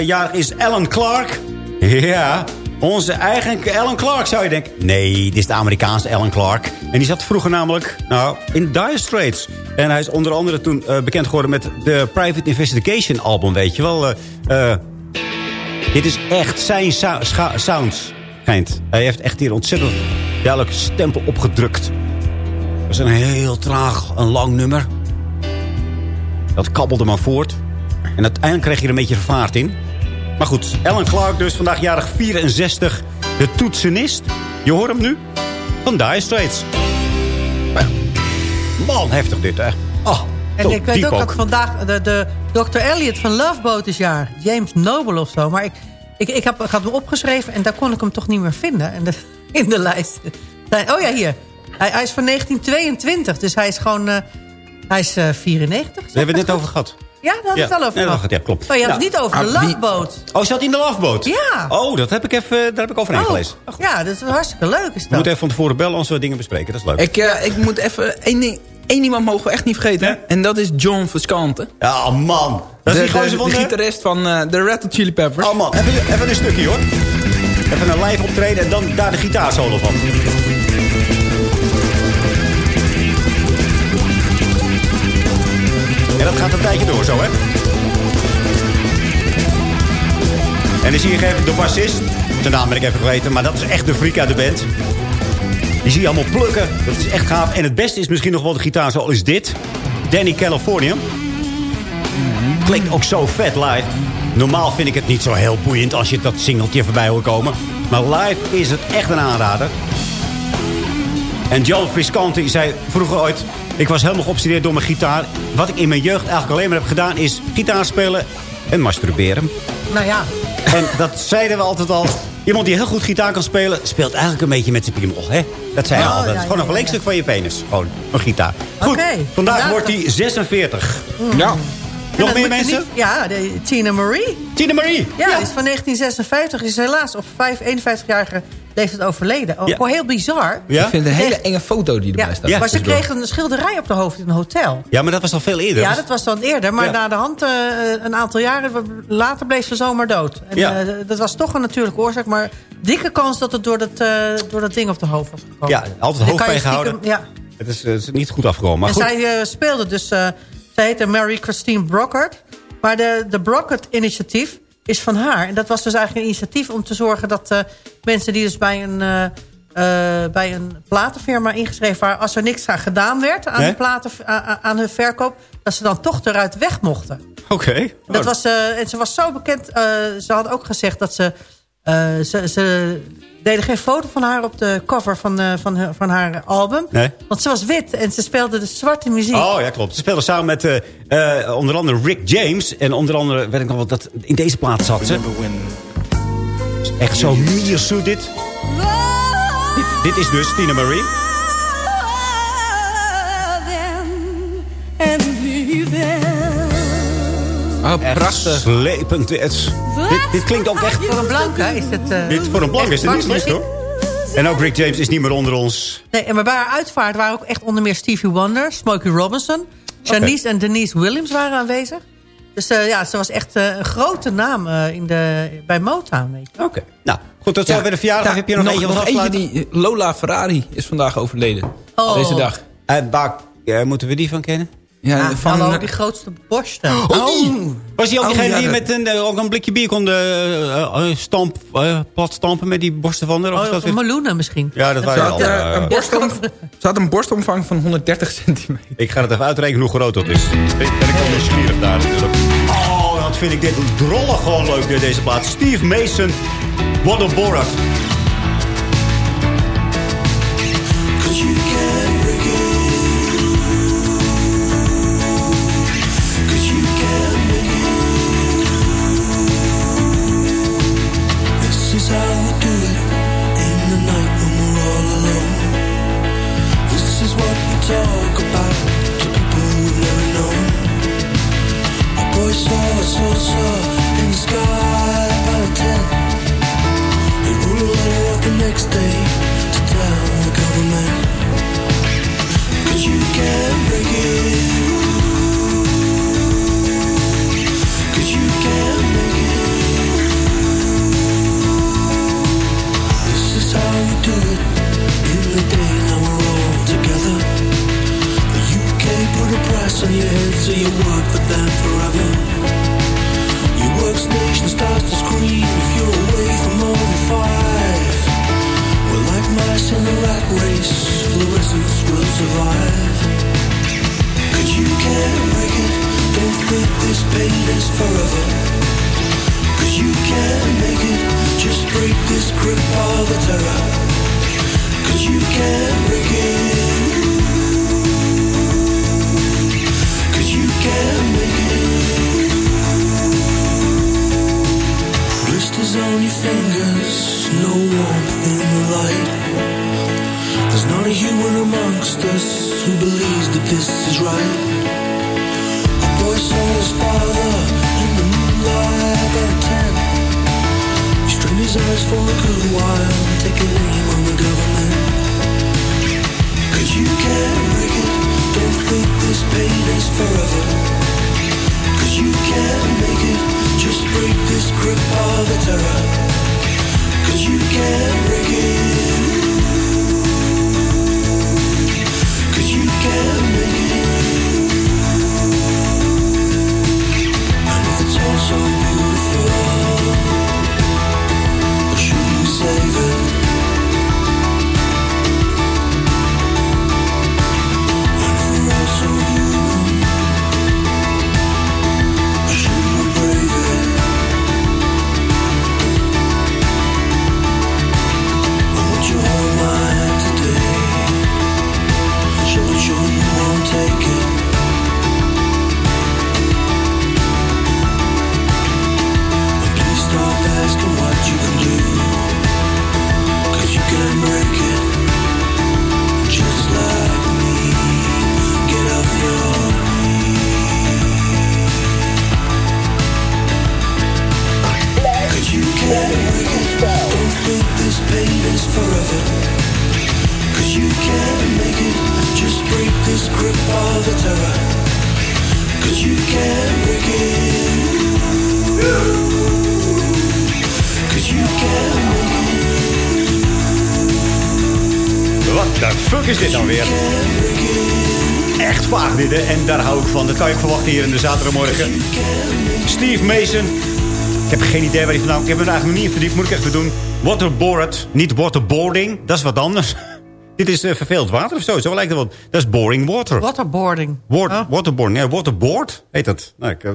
[SPEAKER 7] jarig is Alan Clark. Ja, onze eigen Alan Clark zou je denken. Nee, dit is de Amerikaanse Alan Clark. En die zat vroeger namelijk nou, in Dire Straits. En hij is onder andere toen eh, bekend geworden met de Private Investigation album, weet je wel. eh, eh, Dit is echt zijn sou- scha- sounds. Schijnt. Hij heeft echt hier ontzettend duidelijk stempel opgedrukt. Het was een heel traag, een lang nummer. Dat kabbelde maar voort. En uiteindelijk kreeg je er een beetje vaart in. Maar goed, Alan Clark dus, vandaag jarig 64. De toetsenist. Je hoort hem nu? Van Dire Straits. Man, heftig dit, hè? Oh,
[SPEAKER 8] En ik weet
[SPEAKER 7] diep
[SPEAKER 8] ook dat vandaag de, de Dr. Elliot van Love Boat is jaar. James Noble of zo. Maar ik, ik, ik, heb, ik had hem opgeschreven en daar kon ik hem toch niet meer vinden in de, (laughs) in de lijst. Oh ja, hier. Hij, hij is van 1922, dus hij is gewoon... eh, hij is eh, 94.
[SPEAKER 7] Daar hebben we het net over gehad.
[SPEAKER 8] Ja, daar hadden we het al over
[SPEAKER 7] ja,
[SPEAKER 8] gehad.
[SPEAKER 7] ja, klopt.
[SPEAKER 8] Oh, je had het
[SPEAKER 7] Ja.
[SPEAKER 8] niet over de
[SPEAKER 7] Ah,
[SPEAKER 8] Boat.
[SPEAKER 7] Oh, zat in de lafboot?
[SPEAKER 8] Ja.
[SPEAKER 7] Oh, dat heb ik even, daar heb ik overheen
[SPEAKER 8] Oh,
[SPEAKER 7] gelezen.
[SPEAKER 8] ja, dat is hartstikke leuk. Is
[SPEAKER 7] We
[SPEAKER 8] dat.
[SPEAKER 7] moeten even van tevoren bellen als we dingen bespreken. Dat is leuk.
[SPEAKER 9] Ik, eh, ik moet even... één ding, één iemand mogen we echt niet vergeten. En dat is John Viscante.
[SPEAKER 7] Ja, man. Dat is
[SPEAKER 9] de,
[SPEAKER 7] die gozer
[SPEAKER 9] de,
[SPEAKER 7] van
[SPEAKER 9] de
[SPEAKER 7] de-
[SPEAKER 9] gitarist van eh, de Red Hot Chili Peppers.
[SPEAKER 7] Oh man, even, even een stukje hoor. Even een live optreden en dan daar de gitaarsolo van. Dat gaat een tijdje door zo, hè? En dan zie je even de bassist. Zijn naam ben ik even vergeten, maar dat is echt de freak uit de band. Die zie je allemaal plukken. Dat is echt gaaf. En het beste is misschien nog wel de gitaar zo is dit. Danny California. Klinkt ook zo vet live. Normaal vind ik het niet zo heel boeiend als je dat singeltje voorbij hoort komen. Maar live is het echt een aanrader. En Joe Friscanti zei vroeger ooit... Ik was helemaal geobsedeerd door mijn gitaar. Wat ik in mijn jeugd eigenlijk alleen maar heb gedaan... is gitaar spelen en masturberen.
[SPEAKER 8] Nou ja,
[SPEAKER 7] En dat zeiden we altijd al. Iemand die heel goed gitaar kan spelen... speelt eigenlijk een beetje met zijn piemel. Hè? Dat zei je
[SPEAKER 8] Oh,
[SPEAKER 7] altijd.
[SPEAKER 8] ja,
[SPEAKER 7] Gewoon
[SPEAKER 8] ja,
[SPEAKER 7] een verlengstuk van je penis. Gewoon een gitaar. Goed, vandaag
[SPEAKER 8] vandaag
[SPEAKER 7] wordt hij 46.
[SPEAKER 9] Ja.
[SPEAKER 8] En
[SPEAKER 7] Nog meer mensen?
[SPEAKER 8] niet- ja, de, Tina Marie.
[SPEAKER 7] Tina Marie.
[SPEAKER 8] Ja, die is van 1956. Is helaas op 5, 51-jarige leeftijd overleden. Ook
[SPEAKER 7] Ja.
[SPEAKER 8] wel heel bizar.
[SPEAKER 7] Ja?
[SPEAKER 9] Ik vind het een hele enge foto die erbij
[SPEAKER 8] Ja,
[SPEAKER 9] staat.
[SPEAKER 7] Ja,
[SPEAKER 8] maar ze kreeg een schilderij op de hoofd in een hotel.
[SPEAKER 7] Ja, maar dat was al veel eerder.
[SPEAKER 8] Ja, dat was dan eerder. Maar
[SPEAKER 7] Ja.
[SPEAKER 8] na de hand, eh, een aantal jaren later bleef ze zomaar dood. En,
[SPEAKER 7] Ja.
[SPEAKER 8] eh, dat was toch een natuurlijke oorzaak. Maar dikke kans dat het door dat, eh, door dat ding op de hoofd was gekomen.
[SPEAKER 7] Ja, altijd
[SPEAKER 8] En dan
[SPEAKER 7] hoofd
[SPEAKER 8] kan je
[SPEAKER 7] bijgehouden.
[SPEAKER 8] stiekem- Ja.
[SPEAKER 7] Het is, het is niet goed afgekomen. Maar
[SPEAKER 8] en
[SPEAKER 7] goed.
[SPEAKER 8] zij speelde dus... eh zij heette Mary Christine Brockert. Maar de, de Brockert-initiatief is van haar. En dat was dus eigenlijk een initiatief om te zorgen dat eh, mensen die dus bij een... eh, eh, bij een platenfirma ingeschreven waren... als er niks aan gedaan werd aan,
[SPEAKER 7] Nee?
[SPEAKER 8] de platen, aan, aan hun verkoop... dat ze dan toch eruit weg mochten.
[SPEAKER 7] Oké.
[SPEAKER 8] Dat
[SPEAKER 7] Oh,
[SPEAKER 8] was, en ze was zo bekend. ze had ook gezegd dat ze, ze... Ze deden geen foto van haar op de cover van, eh, van, haar- van haar album.
[SPEAKER 7] Nee.
[SPEAKER 8] Want ze was wit en ze speelde de zwarte muziek.
[SPEAKER 7] Oh ja, klopt. Ze speelden samen met eh, eh, onder andere Rick James. En onder andere, weet ik nog wel, dat in deze plaat zat ze. Echt zo mierzoet dit. dit. Dit is dus Tina Marie.
[SPEAKER 9] Oh, prachtig.
[SPEAKER 7] slepend. Dit, dit klinkt ook echt...
[SPEAKER 8] Voor een blanke is het... eh,
[SPEAKER 7] Dit, voor een blank is het niet slecht hoor. En ook Rick James is niet meer onder ons.
[SPEAKER 8] Nee, en maar bij haar uitvaart waren ook echt onder meer Stevie Wonder... Smokey Robinson, Janice en Denise Williams waren aanwezig. Dus eh, ja, ze was echt eh, een grote naam eh, in de, bij Motown. Weet je.
[SPEAKER 7] Oké. Nou, goed, tot zover de verjaardag.
[SPEAKER 9] Ja,
[SPEAKER 7] Heb je nog, eentje
[SPEAKER 9] nog eentje
[SPEAKER 7] afsluiten?
[SPEAKER 9] die Lola Ferrari is vandaag overleden.
[SPEAKER 8] Oh.
[SPEAKER 9] Deze dag.
[SPEAKER 7] En waar eh, moeten we die van kennen?
[SPEAKER 9] Ja,
[SPEAKER 8] Ja,
[SPEAKER 9] van,
[SPEAKER 8] hallo, die grootste borsten.
[SPEAKER 9] oh,
[SPEAKER 7] Was hij ook
[SPEAKER 9] Oh,
[SPEAKER 7] degene
[SPEAKER 9] ja,
[SPEAKER 7] die
[SPEAKER 9] dat-
[SPEAKER 7] met een, eh, ook een blikje bier kon eh, stamp, eh, plat stampen met die borsten van haar? Of
[SPEAKER 8] Oh,
[SPEAKER 7] dat
[SPEAKER 8] misschien.
[SPEAKER 7] Ja, dat
[SPEAKER 9] ze,
[SPEAKER 7] waren
[SPEAKER 9] had,
[SPEAKER 7] al.
[SPEAKER 9] een borstom, ze had een borstomvang van 130 centimeter.
[SPEAKER 7] ik ga het even uitrekenen hoe groot dat is. Ik ben ik wel nieuwsgierig daar natuurlijk. Oh, wat vind ik dit drollig gewoon leuk, deze plaats. Steve Mason, What a Borat.
[SPEAKER 10] For
[SPEAKER 11] a good while, taking aim on the government. Cause you can't break it, don't think this pain is forever. Cause you can't make it, just break this grip of the terror. Cause you can't break it. Cause you can't
[SPEAKER 7] van. Dat kan je ook verwachten hier in de zaterdagmorgen. Steve Mason. Ik heb geen idee waar hij vandaan... Ik heb hem eigenlijk nog niet in verdiept. Moet ik echt doen. Waterboard. Niet waterboarding. Dat is wat anders. (laughs) Dit is uh, verveeld water of zo. Zo lijkt het wel. Dat is boring water.
[SPEAKER 8] Waterboarding.
[SPEAKER 7] Water, oh. Waterboarding. Ja, waterboard heet dat. Nou, ik uh,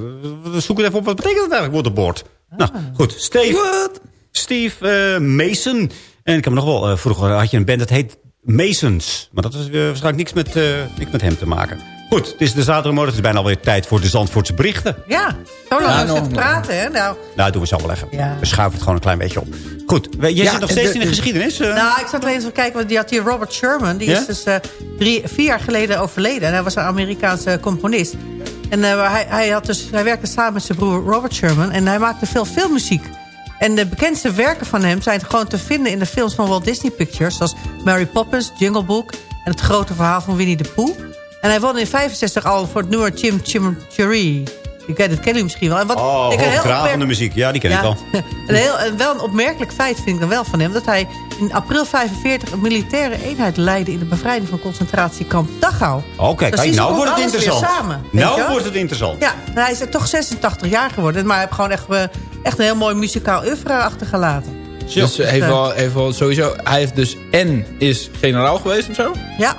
[SPEAKER 7] zoek het even op. Wat betekent dat eigenlijk, waterboard? Ah. Nou, goed. Steve, What? Steve uh, Mason. En ik heb nog wel... vroeger had je een band dat heet Masons. Maar dat is waarschijnlijk niks met, niks met hem te maken. Goed, het is de zaterdagmorgen. Het is bijna alweer tijd voor de Zandvoortse berichten.
[SPEAKER 8] Ja, zo lang ja, no, praten, hè? Nou,
[SPEAKER 7] nou doen we zo wel even. Ja. We schuiven het gewoon een klein beetje op. Goed, jij ja, zit nog steeds de, in de geschiedenis. Uh...
[SPEAKER 8] Nou, ik zat alleen eens even kijken. Want die had hier Robert Sherman. Die ja? is dus uh, drie, vier jaar geleden overleden. En hij was een Amerikaanse componist. En uh, hij, hij, had dus, hij werkte samen met zijn broer Robert Sherman. En hij maakte veel filmmuziek. En de bekendste werken van hem zijn gewoon te vinden in de films van Walt Disney Pictures. Zoals Mary Poppins, Jungle Book en het grote verhaal van Winnie de Pooh. En hij won in 65 al voor het nummer Chim Chim Cherry. Ik ken, dat ken u misschien wel. En
[SPEAKER 7] wat, oh, ik muziek. Ja, die ken ja, ik wel. (laughs)
[SPEAKER 8] een heel, en wel een opmerkelijk feit vind ik dan wel van hem... dat hij in april 45 een militaire eenheid leidde... in de bevrijding van concentratiekamp Dachau.
[SPEAKER 7] Oké, okay, dus kijk, nou wordt het interessant. Samen, nou wordt het interessant.
[SPEAKER 8] Ja, hij is toch 86 jaar geworden. Maar hij heeft gewoon echt, echt een heel mooi muzikaal oeuvre achtergelaten.
[SPEAKER 9] Dus even, wel, even wel sowieso, hij heeft dus en is generaal geweest of zo?
[SPEAKER 8] Ja.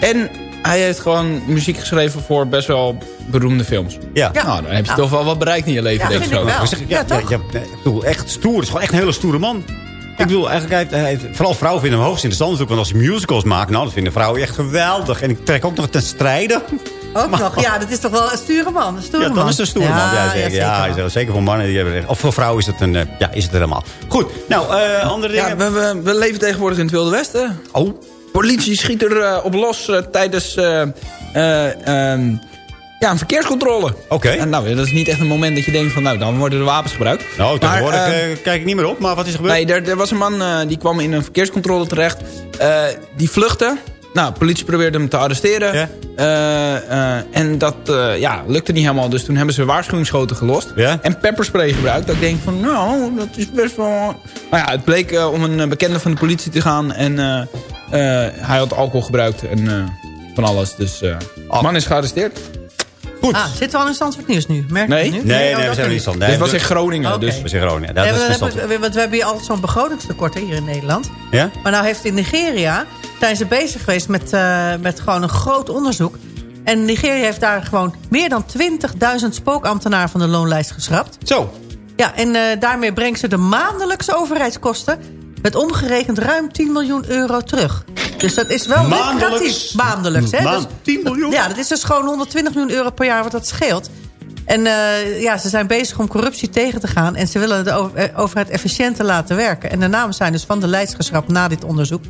[SPEAKER 9] En hij heeft gewoon muziek geschreven voor best wel beroemde films.
[SPEAKER 7] Ja.
[SPEAKER 9] Nou, dan heb je ja. toch wel wat bereikt in je leven,
[SPEAKER 8] ja,
[SPEAKER 9] denk ik zo.
[SPEAKER 8] Wel.
[SPEAKER 7] Ja, ja, ja, ik bedoel, echt stoer. Het is gewoon echt een hele stoere man. Ik bedoel, eigenlijk, hij, hij, vooral vrouwen vinden hem hoogst interessant. Want als hij musicals maakt, nou, dat vinden vrouwen echt geweldig. En ik trek ook nog ten strijde.
[SPEAKER 8] Ook maar, nog, ja, dat is toch wel een sture man. Een stoere
[SPEAKER 7] ja, dan is een stoere man. Ja, zeker. Ja, zeker, zeker voor mannen. Die hebben, of voor vrouwen is het, een, ja, is het helemaal. Goed, nou, uh, andere dingen.
[SPEAKER 9] Ja, we, we, we leven tegenwoordig in het Wilde Westen.
[SPEAKER 7] Oh.
[SPEAKER 9] Politie schiet er uh, op los uh, tijdens uh, um, ja, een verkeerscontrole.
[SPEAKER 7] Oké. Okay.
[SPEAKER 9] Nou, dat is niet echt een moment dat je denkt van... nou, dan worden de wapens gebruikt.
[SPEAKER 7] Nou, tegenwoordig kijk ik niet meer op. Maar wat is er gebeurd?
[SPEAKER 9] Nee, er, er was een man die kwam in een verkeerscontrole terecht. die vluchtte. Nou, de politie probeerde hem te arresteren. Uh, uh, en dat uh, ja, lukte niet helemaal. Dus toen hebben ze waarschuwingsschoten gelost.
[SPEAKER 7] Ja.
[SPEAKER 9] En pepperspray gebruikt. Dat ik denk van, nou, dat is best wel... Nou ja, het bleek om een bekende van de politie te gaan. En hij had alcohol gebruikt en van alles. Dus de man is gearresteerd.
[SPEAKER 8] Goed. Ah, zitten we al in Zandvoort Nieuws nu? Merk
[SPEAKER 7] nee?
[SPEAKER 8] nu?
[SPEAKER 7] Nee, nee, nee, we zijn niet in
[SPEAKER 9] nee, Dit was in Groningen. Okay. Dus.
[SPEAKER 7] We zijn Groningen. Dat
[SPEAKER 8] nee,
[SPEAKER 7] is
[SPEAKER 8] we, hebben, want we hebben hier altijd zo'n begrotingstekort hier in Nederland.
[SPEAKER 7] Ja?
[SPEAKER 8] Maar nou heeft in Nigeria zijn ze bezig geweest met, uh, met gewoon een groot onderzoek. En Nigeria heeft daar gewoon meer dan 20.000 spookambtenaren van de loonlijst geschrapt.
[SPEAKER 7] Zo.
[SPEAKER 8] Ja, en uh, daarmee brengt ze de maandelijkse overheidskosten... met omgerekend ruim 10 miljoen euro terug. Dus dat is wel
[SPEAKER 7] Maandelijks?
[SPEAKER 8] Maandelijks, hè?
[SPEAKER 7] Ma
[SPEAKER 8] dus,
[SPEAKER 7] 10 miljoen?
[SPEAKER 8] Ja, dat is dus gewoon 120 miljoen euro per jaar wat dat scheelt. En uh, ja, ze zijn bezig om corruptie tegen te gaan. En ze willen de overheid efficiënter laten werken. En de namen zijn dus van de lijst geschrapt na dit onderzoek.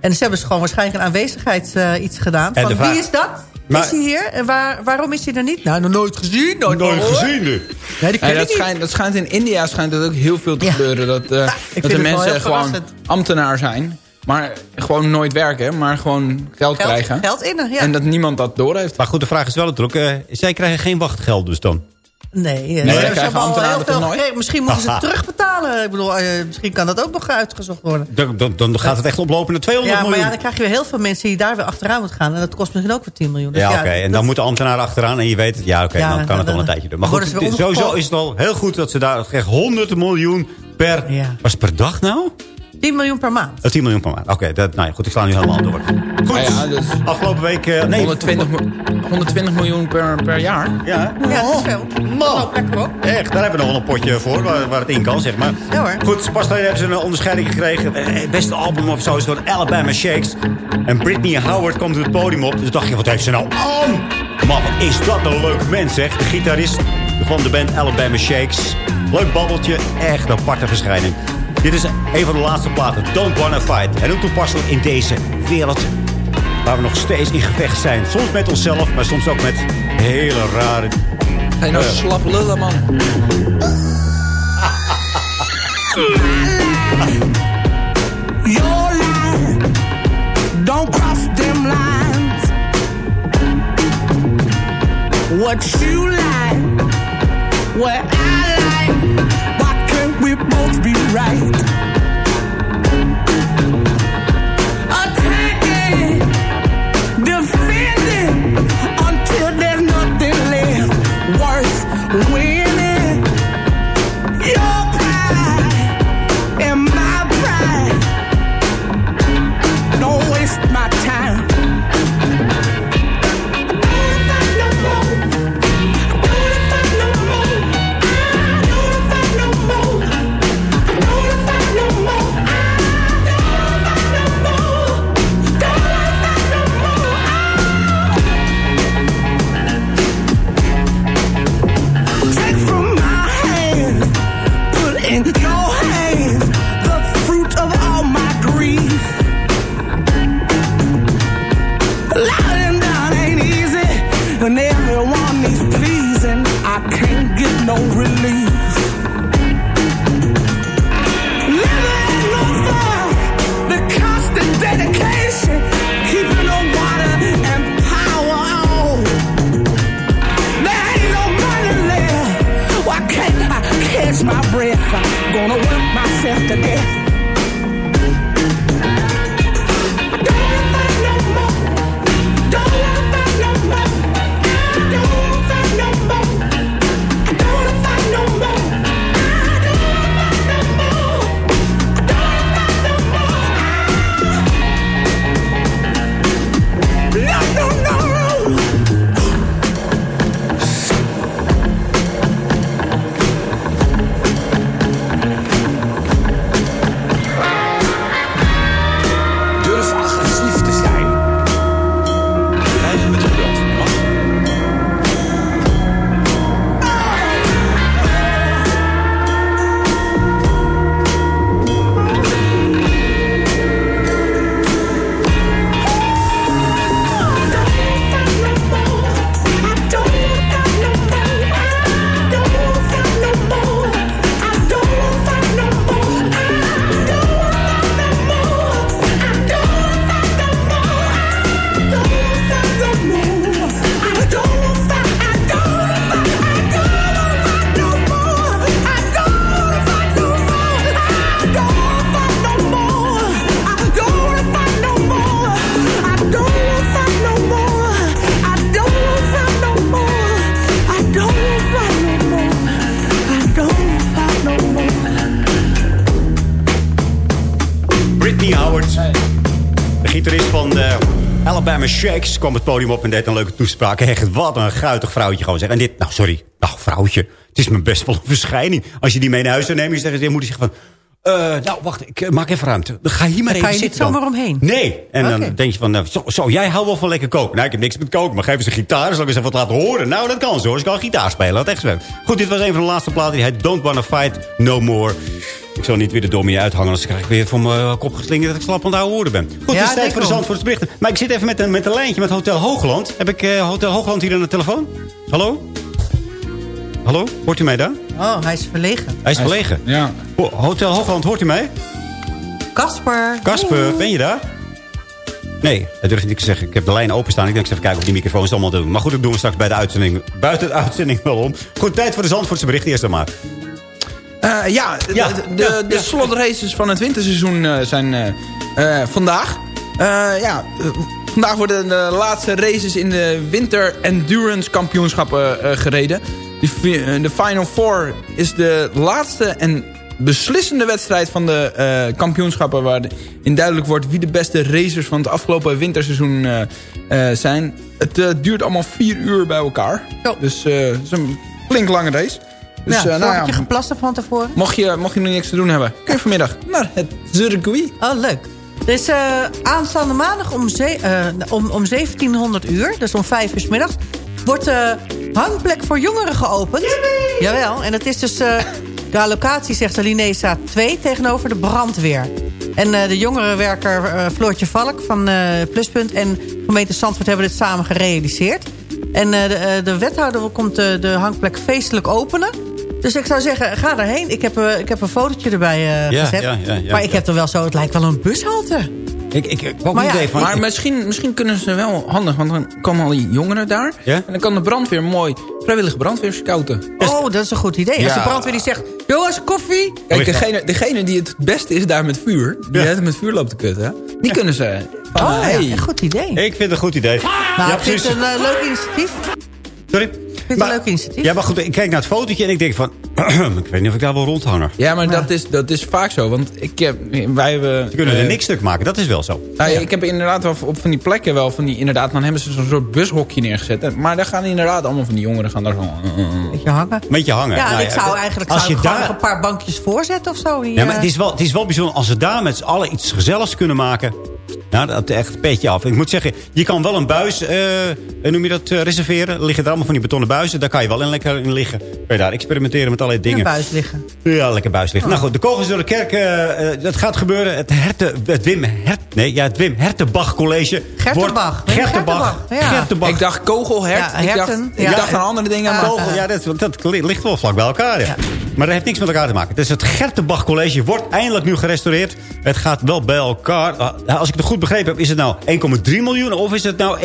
[SPEAKER 8] En ze hebben dus gewoon waarschijnlijk een aanwezigheid uh, iets gedaan. Van, wie is dat? Maar, is hij hier? En waar, waarom is hij er niet? Nou, nog nooit gezien. Nooit,
[SPEAKER 7] nooit gezien nu.
[SPEAKER 9] Nee, die ja, dat, schijnt, dat schijnt in India schijnt dat ook heel veel te ja. gebeuren. Dat, uh, ja, dat de mensen gewoon ambtenaar zijn. Maar gewoon nooit werken, maar gewoon geld,
[SPEAKER 8] geld
[SPEAKER 9] krijgen.
[SPEAKER 8] Geld in, ja.
[SPEAKER 9] En dat niemand dat door heeft.
[SPEAKER 7] Maar goed, de vraag is wel natuurlijk, uh, zij krijgen geen wachtgeld dus dan?
[SPEAKER 8] Nee,
[SPEAKER 9] nee ze hebben al heel veel.
[SPEAKER 8] Misschien moeten ze het terugbetalen. Ik bedoel, uh, misschien kan dat ook nog uitgezocht worden.
[SPEAKER 7] Dan, dan, dan gaat het echt oplopen naar 200
[SPEAKER 8] ja,
[SPEAKER 7] miljoen.
[SPEAKER 8] Ja, maar ja, dan krijg je weer heel veel mensen die daar weer achteraan moeten gaan. En dat kost misschien ook weer 10 miljoen. Dus
[SPEAKER 7] ja, oké. Okay. En dan moeten ambtenaren achteraan. En je weet het, ja, oké, okay, dan kan het wel een tijdje doen. Maar goed, sowieso is het al heel goed dat ze daar echt 100 miljoen per... Was per dag nou?
[SPEAKER 8] 10 miljoen per maand.
[SPEAKER 7] Oh, 10 miljoen per maand. Oké, okay, nou ja, goed, ik sla nu helemaal door. Goed,
[SPEAKER 9] ja, dus
[SPEAKER 7] afgelopen week... Uh, nee,
[SPEAKER 9] 120, 120 miljoen per, per jaar.
[SPEAKER 7] Ja,
[SPEAKER 8] ja dat is veel.
[SPEAKER 7] Man, echt, daar hebben we nog wel een potje voor, waar, waar het in kan, zeg maar.
[SPEAKER 8] Ja hoor.
[SPEAKER 7] Goed, pas geleden hebben ze een onderscheiding gekregen. Het beste album of zo is gewoon Alabama Shakes. En Britney Howard komt op het podium op. Dus dacht je, wat heeft ze nou aan? Man, wat is dat een leuk mens, zeg. De gitarist van de band Alabama Shakes. Leuk babbeltje, echt een aparte verschijning. Dit is een van de laatste platen, Don't Wanna Fight. En ook toepasselijk in deze wereld waar we nog steeds in gevecht zijn. Soms met onszelf, maar soms ook met hele rare...
[SPEAKER 9] Je nou uh, slap lullen, man? (laughs)
[SPEAKER 10] Your line, don't cross them lines. What you like, what I like. We both be right? Get no relief. No the constant dedication, keeping the water and power on. There ain't no money left. Why can't I catch my breath? I'm gonna work myself to death. gitarist van de
[SPEAKER 7] Alabama Shakes kwam het podium op en deed een leuke toespraak. Echt, wat een guitig vrouwtje gewoon zeggen. En dit, nou sorry, nou vrouwtje, het is mijn best wel een verschijning. Als je die mee naar huis zou nemen, je zegt, je moet je zeggen van... Uh, nou, wacht, ik maak even ruimte. Ga hier maar
[SPEAKER 8] dan
[SPEAKER 7] even
[SPEAKER 8] ga je niet
[SPEAKER 7] zitten.
[SPEAKER 8] zomaar omheen.
[SPEAKER 7] Nee. En okay. dan denk je van, nou, zo, zo, jij houdt wel van lekker koken. Nou, ik heb niks met koken, maar geef eens een gitaar. Zal ik eens even wat laten horen? Nou, dat kan zo. Als ik kan gitaar spelen. Dat echt zo. Goed, dit was een van de laatste platen. Die heet Don't Wanna Fight No More. Ik zal niet weer de domme uithangen. Anders krijg ik weer voor mijn kop geslingerd dat ik slap aan het oude woorden ben. Goed, ja, het is tijd voor de berichten. Maar ik zit even met een, met een lijntje met Hotel Hoogland. Heb ik uh, Hotel Hoogland hier aan de telefoon? Hallo? Hallo? Hoort u mij daar?
[SPEAKER 8] Oh, hij is verlegen.
[SPEAKER 7] Hij is verlegen?
[SPEAKER 9] Ja.
[SPEAKER 7] Hotel Hoogland, hoort u mij?
[SPEAKER 8] Kasper.
[SPEAKER 7] Kasper, ben je daar? Nee, dat durf ik niet te zeggen. Ik heb de lijn openstaan. Ik denk eens even kijken of die microfoons allemaal doen. Maar goed, dat doen we straks bij de uitzending. Buiten de uitzending wel om. Goed, tijd voor de Zandvoortse bericht eerst dan maar.
[SPEAKER 9] Uh, ja, ja, de, de, ja, de ja. slotraces van het winterseizoen uh, zijn uh, vandaag. ja, vandaag worden de laatste races in de Winter Endurance Kampioenschappen gereden. De, de Final Four is de laatste en beslissende wedstrijd van de uh, kampioenschappen... waarin duidelijk wordt wie de beste racers van het afgelopen winterseizoen uh, uh, zijn. Het duurt allemaal vier uur bij elkaar. Dus het is een flink lange race. Dus,
[SPEAKER 8] ja, nou ja, je geplast hebt van tevoren.
[SPEAKER 9] Mocht je, mocht je nog niks te doen hebben, kun je vanmiddag naar het circuit.
[SPEAKER 8] Oh, leuk. Dus aanstaande maandag om, om, om 1700 uur, dus om 5 uur 's middags... wordt de hangplek voor jongeren geopend.
[SPEAKER 9] Yippie!
[SPEAKER 8] Jawel, en het is dus... De locatie, zegt de Linesa 2, tegenover de brandweer. En uh, de jongerenwerker uh, Floortje Valk van Pluspunt en gemeente Zandvoort hebben dit samen gerealiseerd. En de, de, wethouder komt de, de, hangplek feestelijk openen. Dus ik zou zeggen, ga daarheen. Ik heb, ik heb een fotootje erbij ja, gezet. Ja, ja, maar ik heb er wel zo, het lijkt wel een bushalte.
[SPEAKER 7] Ik, ik, ik
[SPEAKER 9] maar,
[SPEAKER 7] ja, idee van,
[SPEAKER 9] maar misschien, misschien kunnen ze wel handig, want dan komen al die jongeren daar. Ja? En dan kan de brandweer mooi vrijwillige brandweer scouten.
[SPEAKER 8] Oh, dat is een goed idee. Ja. Als de brandweer die zegt, jongens, koffie.
[SPEAKER 9] Kijk, degene, degene die het beste is daar met vuur, die ja. met vuur loopt te kutten, die kunnen ze...
[SPEAKER 8] Van, oh, hey. ja, een goed idee.
[SPEAKER 7] Ik vind het een goed idee.
[SPEAKER 8] Nou, ja, ik vind het een uh, leuk initiatief.
[SPEAKER 7] Sorry?
[SPEAKER 8] Ik vind het een leuk initiatief.
[SPEAKER 7] Ja, maar goed, ik kijk naar het fotootje en ik denk van... (clears throat) ik weet niet of ik daar wel rondhanger.
[SPEAKER 9] Ja, maar Dat, is, dat is vaak zo. Want ik heb, wij hebben...
[SPEAKER 7] Ze kunnen er uh, niks stuk maken, dat is wel zo.
[SPEAKER 9] Nou, ja. Ik heb inderdaad wel op van die plekken wel van die... Inderdaad, dan hebben ze zo'n soort bushokje neergezet. Maar daar gaan inderdaad allemaal van die jongeren gaan daar zo...
[SPEAKER 8] Beetje hangen.
[SPEAKER 7] Beetje hangen.
[SPEAKER 8] Ja, nou, ik zou eigenlijk als zou je daar... nog een paar bankjes voorzetten of zo. Die,
[SPEAKER 7] ja, maar het is, wel, het is wel bijzonder als ze daar met z'n allen iets gezelligs kunnen maken. Nou, dat echt een petje af. Ik moet zeggen, je kan wel een buis, uh, noem je dat, uh, reserveren. Er liggen er allemaal van die betonnen buizen. Daar kan je wel in lekker in liggen. Kun je daar experimenteren met allerlei dingen.
[SPEAKER 8] Een buis liggen.
[SPEAKER 7] Ja, lekker buis liggen. Oh. Nou goed, de kogels door de kerk. Uh, dat gaat gebeuren. Het, Herte, het Wim, Hert, nee, ja, het Wim Hertenbach College.
[SPEAKER 8] Gertenbach.
[SPEAKER 7] Gertenbach.
[SPEAKER 8] Ja.
[SPEAKER 7] Gertenbach.
[SPEAKER 9] Ik dacht kogelhert. Ja, ik dacht, ik dacht aan andere dingen. Maar
[SPEAKER 7] kogel, ja, dat, dat ligt wel vlak bij elkaar. Ja. Maar dat heeft niks met elkaar te maken. Dus het Gertenbach College wordt eindelijk nu gerestaureerd. Het gaat wel bij elkaar. Als ik het goed begrepen heb, is het nou 1,3 miljoen of is het nou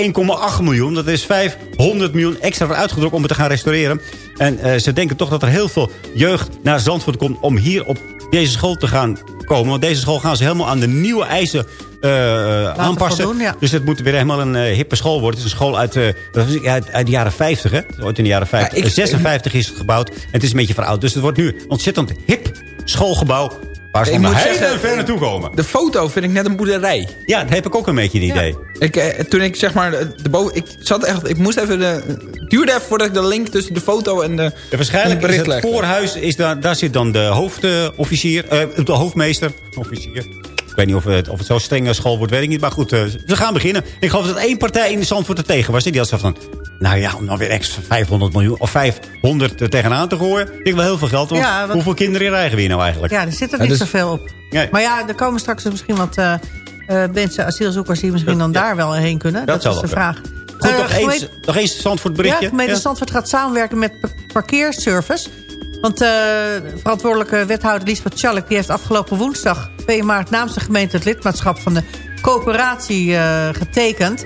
[SPEAKER 7] 1,8 miljoen? Dat is 500 miljoen extra voor uitgedrukt om het te gaan restaureren. En uh, ze denken toch dat er heel veel jeugd naar Zandvoort komt om hier op deze school te gaan komen. Want deze school gaan ze helemaal aan de nieuwe eisen uh, aanpassen.
[SPEAKER 8] Voldoen, ja.
[SPEAKER 7] Dus het moet weer helemaal een uh, hippe school worden. Het is een school uit, uh, uit, uit de jaren 50. Hè? Ooit in de jaren 50. Ja, ik, 56 is het gebouwd. En het is een beetje verouderd. Dus het wordt nu ontzettend hip schoolgebouw. Waar ze nog heel ver naartoe komen.
[SPEAKER 9] De foto vind ik net een boerderij.
[SPEAKER 7] Ja, dat heb ik ook een beetje het idee.
[SPEAKER 9] Ja. Ik, eh, toen ik zeg maar... De bo ik zat echt... Ik moest even... De, het duurde even voordat ik de link tussen de foto en de...
[SPEAKER 7] Ja, waarschijnlijk
[SPEAKER 9] en
[SPEAKER 7] is het voorhuis... Is daar, daar zit dan de hoofdofficier... Uh, de hoofdmeester. Officier. Ik weet niet of het, of het zo strenge school wordt, weet ik niet. Maar goed, uh, we gaan beginnen. Ik geloof dat één partij in de Zandvoort er tegen was. Die had zo van... Nou ja, om dan weer extra 500 miljoen of 500 er tegenaan te gooien. Ik wel heel veel geld. Want ja, wat... hoeveel kinderen krijgen we hier nou eigenlijk?
[SPEAKER 8] Ja, er zit er niet ja, dus... zoveel op. Nee. Maar ja, er komen straks misschien wat uh, uh, mensen, asielzoekers... die misschien dan daar wel heen kunnen. Dat, dat is de vraag.
[SPEAKER 7] Goed, nog, eens, gemeente... nog eens Zandvoort berichtje.
[SPEAKER 8] Ja, gemeente ja. Zandvoort gaat samenwerken met parkeerservice. Want uh, verantwoordelijke wethouder Lisbeth Schalk... die heeft afgelopen woensdag 2 maart namens de gemeente... het lidmaatschap van de coöperatie uh, getekend.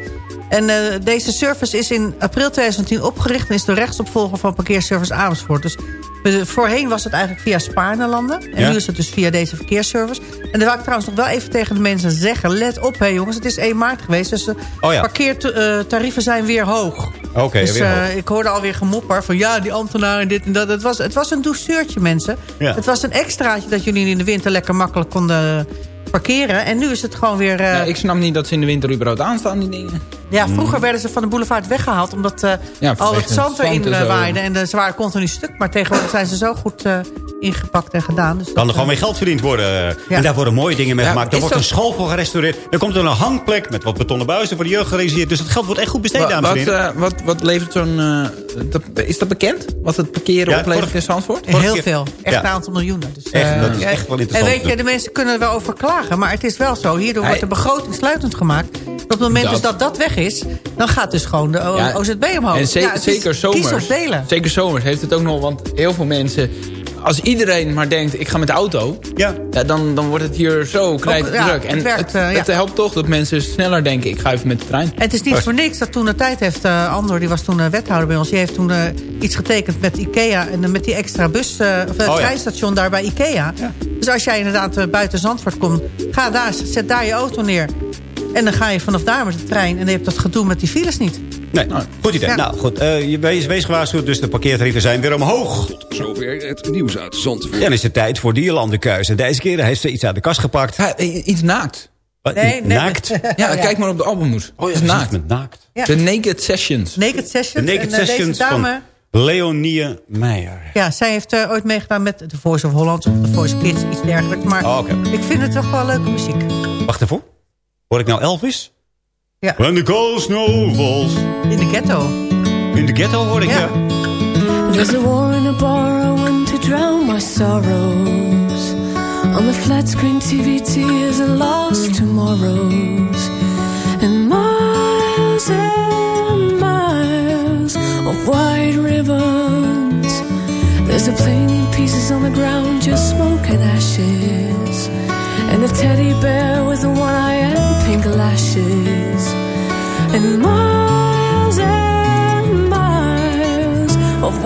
[SPEAKER 8] En uh, deze service is in april 2010 opgericht... en is de rechtsopvolger van parkeerservice Amersfoort. Dus voorheen was het eigenlijk via Spaarnelanden. En ja? nu is het dus via deze verkeersservice. En daar wil ik trouwens nog wel even tegen de mensen zeggen... let op, hé jongens, het is 1 maart geweest... dus de oh ja. parkeertarieven zijn weer hoog.
[SPEAKER 7] Oké, okay,
[SPEAKER 8] dus uh, ik hoorde alweer gemopper van... ja, die ambtenaren dit en dat. Het was, het was een douceurtje, mensen. Ja. Het was een extraatje dat jullie in de winter lekker makkelijk konden parkeren. En nu is het gewoon weer... Uh...
[SPEAKER 9] Ja, ik snap niet dat ze in de winter überhaupt aanstaan, die dingen.
[SPEAKER 8] Ja, vroeger werden ze van de boulevard weggehaald... omdat eh,
[SPEAKER 9] Ja,
[SPEAKER 8] al het zand erin
[SPEAKER 9] zand en
[SPEAKER 8] eh,
[SPEAKER 9] zo.
[SPEAKER 8] waaide. En eh, ze waren continu stuk. Maar tegenwoordig zijn ze zo goed eh, ingepakt en gedaan. Dus
[SPEAKER 7] Kan er gewoon weer geld verdiend worden. En daar worden mooie dingen mee
[SPEAKER 9] Ja,
[SPEAKER 7] gemaakt. Er wordt een school voor gerestaureerd. Er komt er een hangplek met wat betonnen buizen voor de jeugd gerealiseerd. Dus het geld wordt echt goed besteed,
[SPEAKER 9] Wat,
[SPEAKER 7] dames en
[SPEAKER 9] wat,
[SPEAKER 7] heren.
[SPEAKER 9] eh, wat, wat levert zo'n... eh, is dat bekend? Wat het parkeren
[SPEAKER 7] Ja,
[SPEAKER 9] oplevert in Zandvoort?
[SPEAKER 8] Heel veel. Echt
[SPEAKER 7] Ja.
[SPEAKER 8] een aantal miljoenen. Dus,
[SPEAKER 7] Echt, dat is echt wel
[SPEAKER 8] En
[SPEAKER 7] interessant.
[SPEAKER 8] weet je, de mensen kunnen er wel over klagen. Maar het is wel zo. Hierdoor wordt de begroting sluitend gemaakt. Op het moment
[SPEAKER 9] Dat.
[SPEAKER 8] dus dat dat weg is... dan gaat dus gewoon de O-
[SPEAKER 9] Ja,
[SPEAKER 8] OZB omhoog.
[SPEAKER 9] En ze-
[SPEAKER 8] Ja, het is
[SPEAKER 9] zeker zomers.
[SPEAKER 8] Kies of delen.
[SPEAKER 9] Zeker zomers heeft het ook nog, want heel veel mensen... Als iedereen maar denkt, ik ga met de auto...
[SPEAKER 7] Ja.
[SPEAKER 9] Ja, dan, dan wordt het hier zo knijt
[SPEAKER 8] ja,
[SPEAKER 9] druk.
[SPEAKER 8] het
[SPEAKER 9] En
[SPEAKER 8] werkt,
[SPEAKER 9] het,
[SPEAKER 8] eh, ja.
[SPEAKER 9] het helpt toch dat mensen sneller denken... ik ga even met de trein.
[SPEAKER 8] En het is niet voor niks dat toen de tijd heeft... eh Andor, die was toen eh, wethouder bij ons... die heeft toen eh, iets getekend met Ikea... en met die extra bus, eh, of het
[SPEAKER 7] Oh, ja.
[SPEAKER 8] treinstation daar bij Ikea. Dus als jij inderdaad buiten Zandvoort komt... ga daar, zet daar je auto neer. En dan ga je vanaf daar met de trein... en dan heb je dat gedoe met die files niet.
[SPEAKER 7] Nee, goed idee.
[SPEAKER 8] Ja.
[SPEAKER 7] Nou goed, eh, je wees, wees gewaarschuwd, dus de parkeertarieven zijn weer omhoog.
[SPEAKER 1] Zover het nieuws uit Zandvoort.
[SPEAKER 7] En dan is het tijd voor Dierlandenkuis. En deze keer heeft ze iets uit de kast gepakt.
[SPEAKER 9] Ja, iets naakt.
[SPEAKER 7] Wat,
[SPEAKER 8] Nee, nee.
[SPEAKER 7] Naakt? (laughs)
[SPEAKER 9] Ja, kijk maar op de albummoes.
[SPEAKER 7] Oh ja,
[SPEAKER 9] het is naakt.
[SPEAKER 7] met naakt.
[SPEAKER 8] Ja.
[SPEAKER 9] De Naked Sessions.
[SPEAKER 8] Naked Sessions.
[SPEAKER 7] De Naked
[SPEAKER 8] en, eh,
[SPEAKER 7] Sessions
[SPEAKER 8] deze dame,
[SPEAKER 7] van Leonie Meijer.
[SPEAKER 8] Ja, zij heeft eh, ooit meegedaan met The Voice of Holland... of The Voice Kids, iets dergelijks. Maar
[SPEAKER 7] Oh,
[SPEAKER 8] ik vind het toch wel leuke muziek.
[SPEAKER 7] Wacht even. Hoor ik nou Elvis?
[SPEAKER 8] Ja.
[SPEAKER 7] When the cold snow falls.
[SPEAKER 8] In de ghetto.
[SPEAKER 7] In de ghetto hoor ik
[SPEAKER 8] Ja.
[SPEAKER 7] ja.
[SPEAKER 12] There's a war in a bar, I went to drown my sorrows. On the flat screen TV, tears and lost tomorrows. And miles and miles of white ribbons. There's a plane in pieces on the ground, just smoke and ashes. And a teddy bear with one eye and pink lashes. And miles and miles of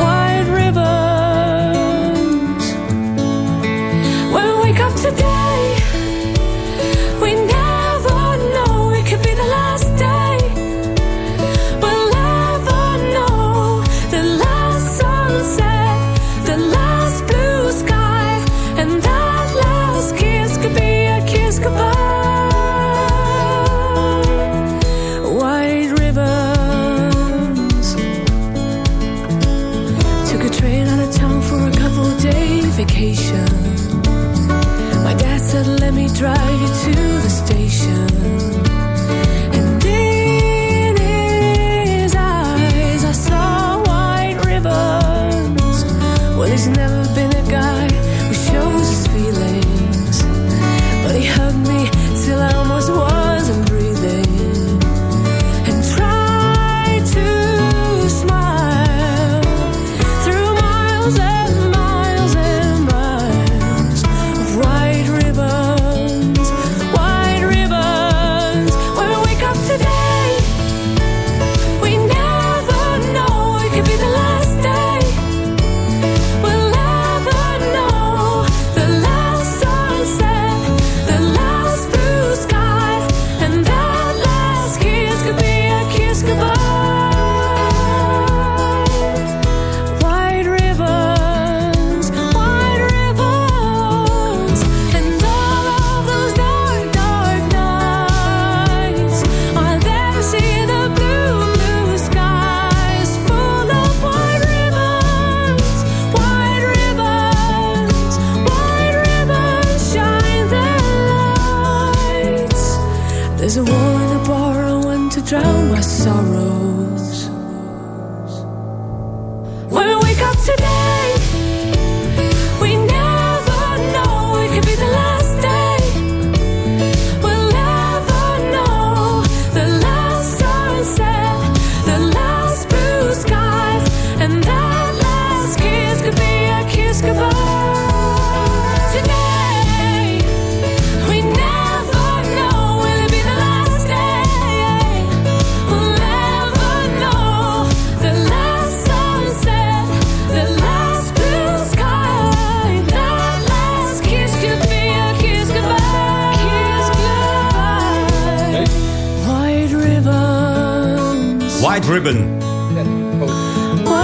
[SPEAKER 7] Ribbon.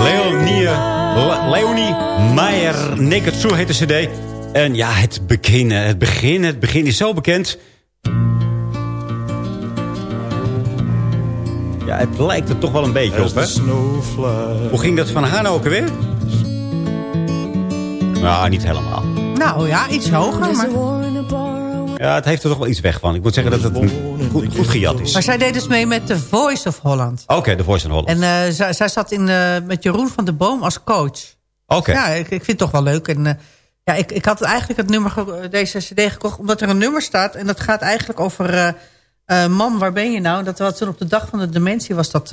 [SPEAKER 7] Leonie, Le- Leonie Meijer. Naked True heet de cd. En ja, het begin, het begin, het begin is zo bekend. Ja, het lijkt er toch wel een beetje op, hè? Hoe ging dat van haar nou ook alweer? Nou, niet helemaal.
[SPEAKER 8] Nou ja, iets hoger. Maar,
[SPEAKER 7] Ja, het heeft er toch wel iets weg van. Ik moet zeggen dat het goed, goed gejat is.
[SPEAKER 8] maar zij deed dus mee met The Voice of Holland.
[SPEAKER 7] Oké, de Voice in Holland.
[SPEAKER 8] En eh, zij, zij zat in, eh, met Jeroen van de Boom als coach.
[SPEAKER 7] Oké.
[SPEAKER 8] Ja, ik, ik vind het toch wel leuk. En, eh, ja, ik, ik had eigenlijk het nummer, deze cd gekocht omdat er een nummer staat. En dat gaat eigenlijk over... man, waar ben je nou? Dat was toen op de dag van de dementie was dat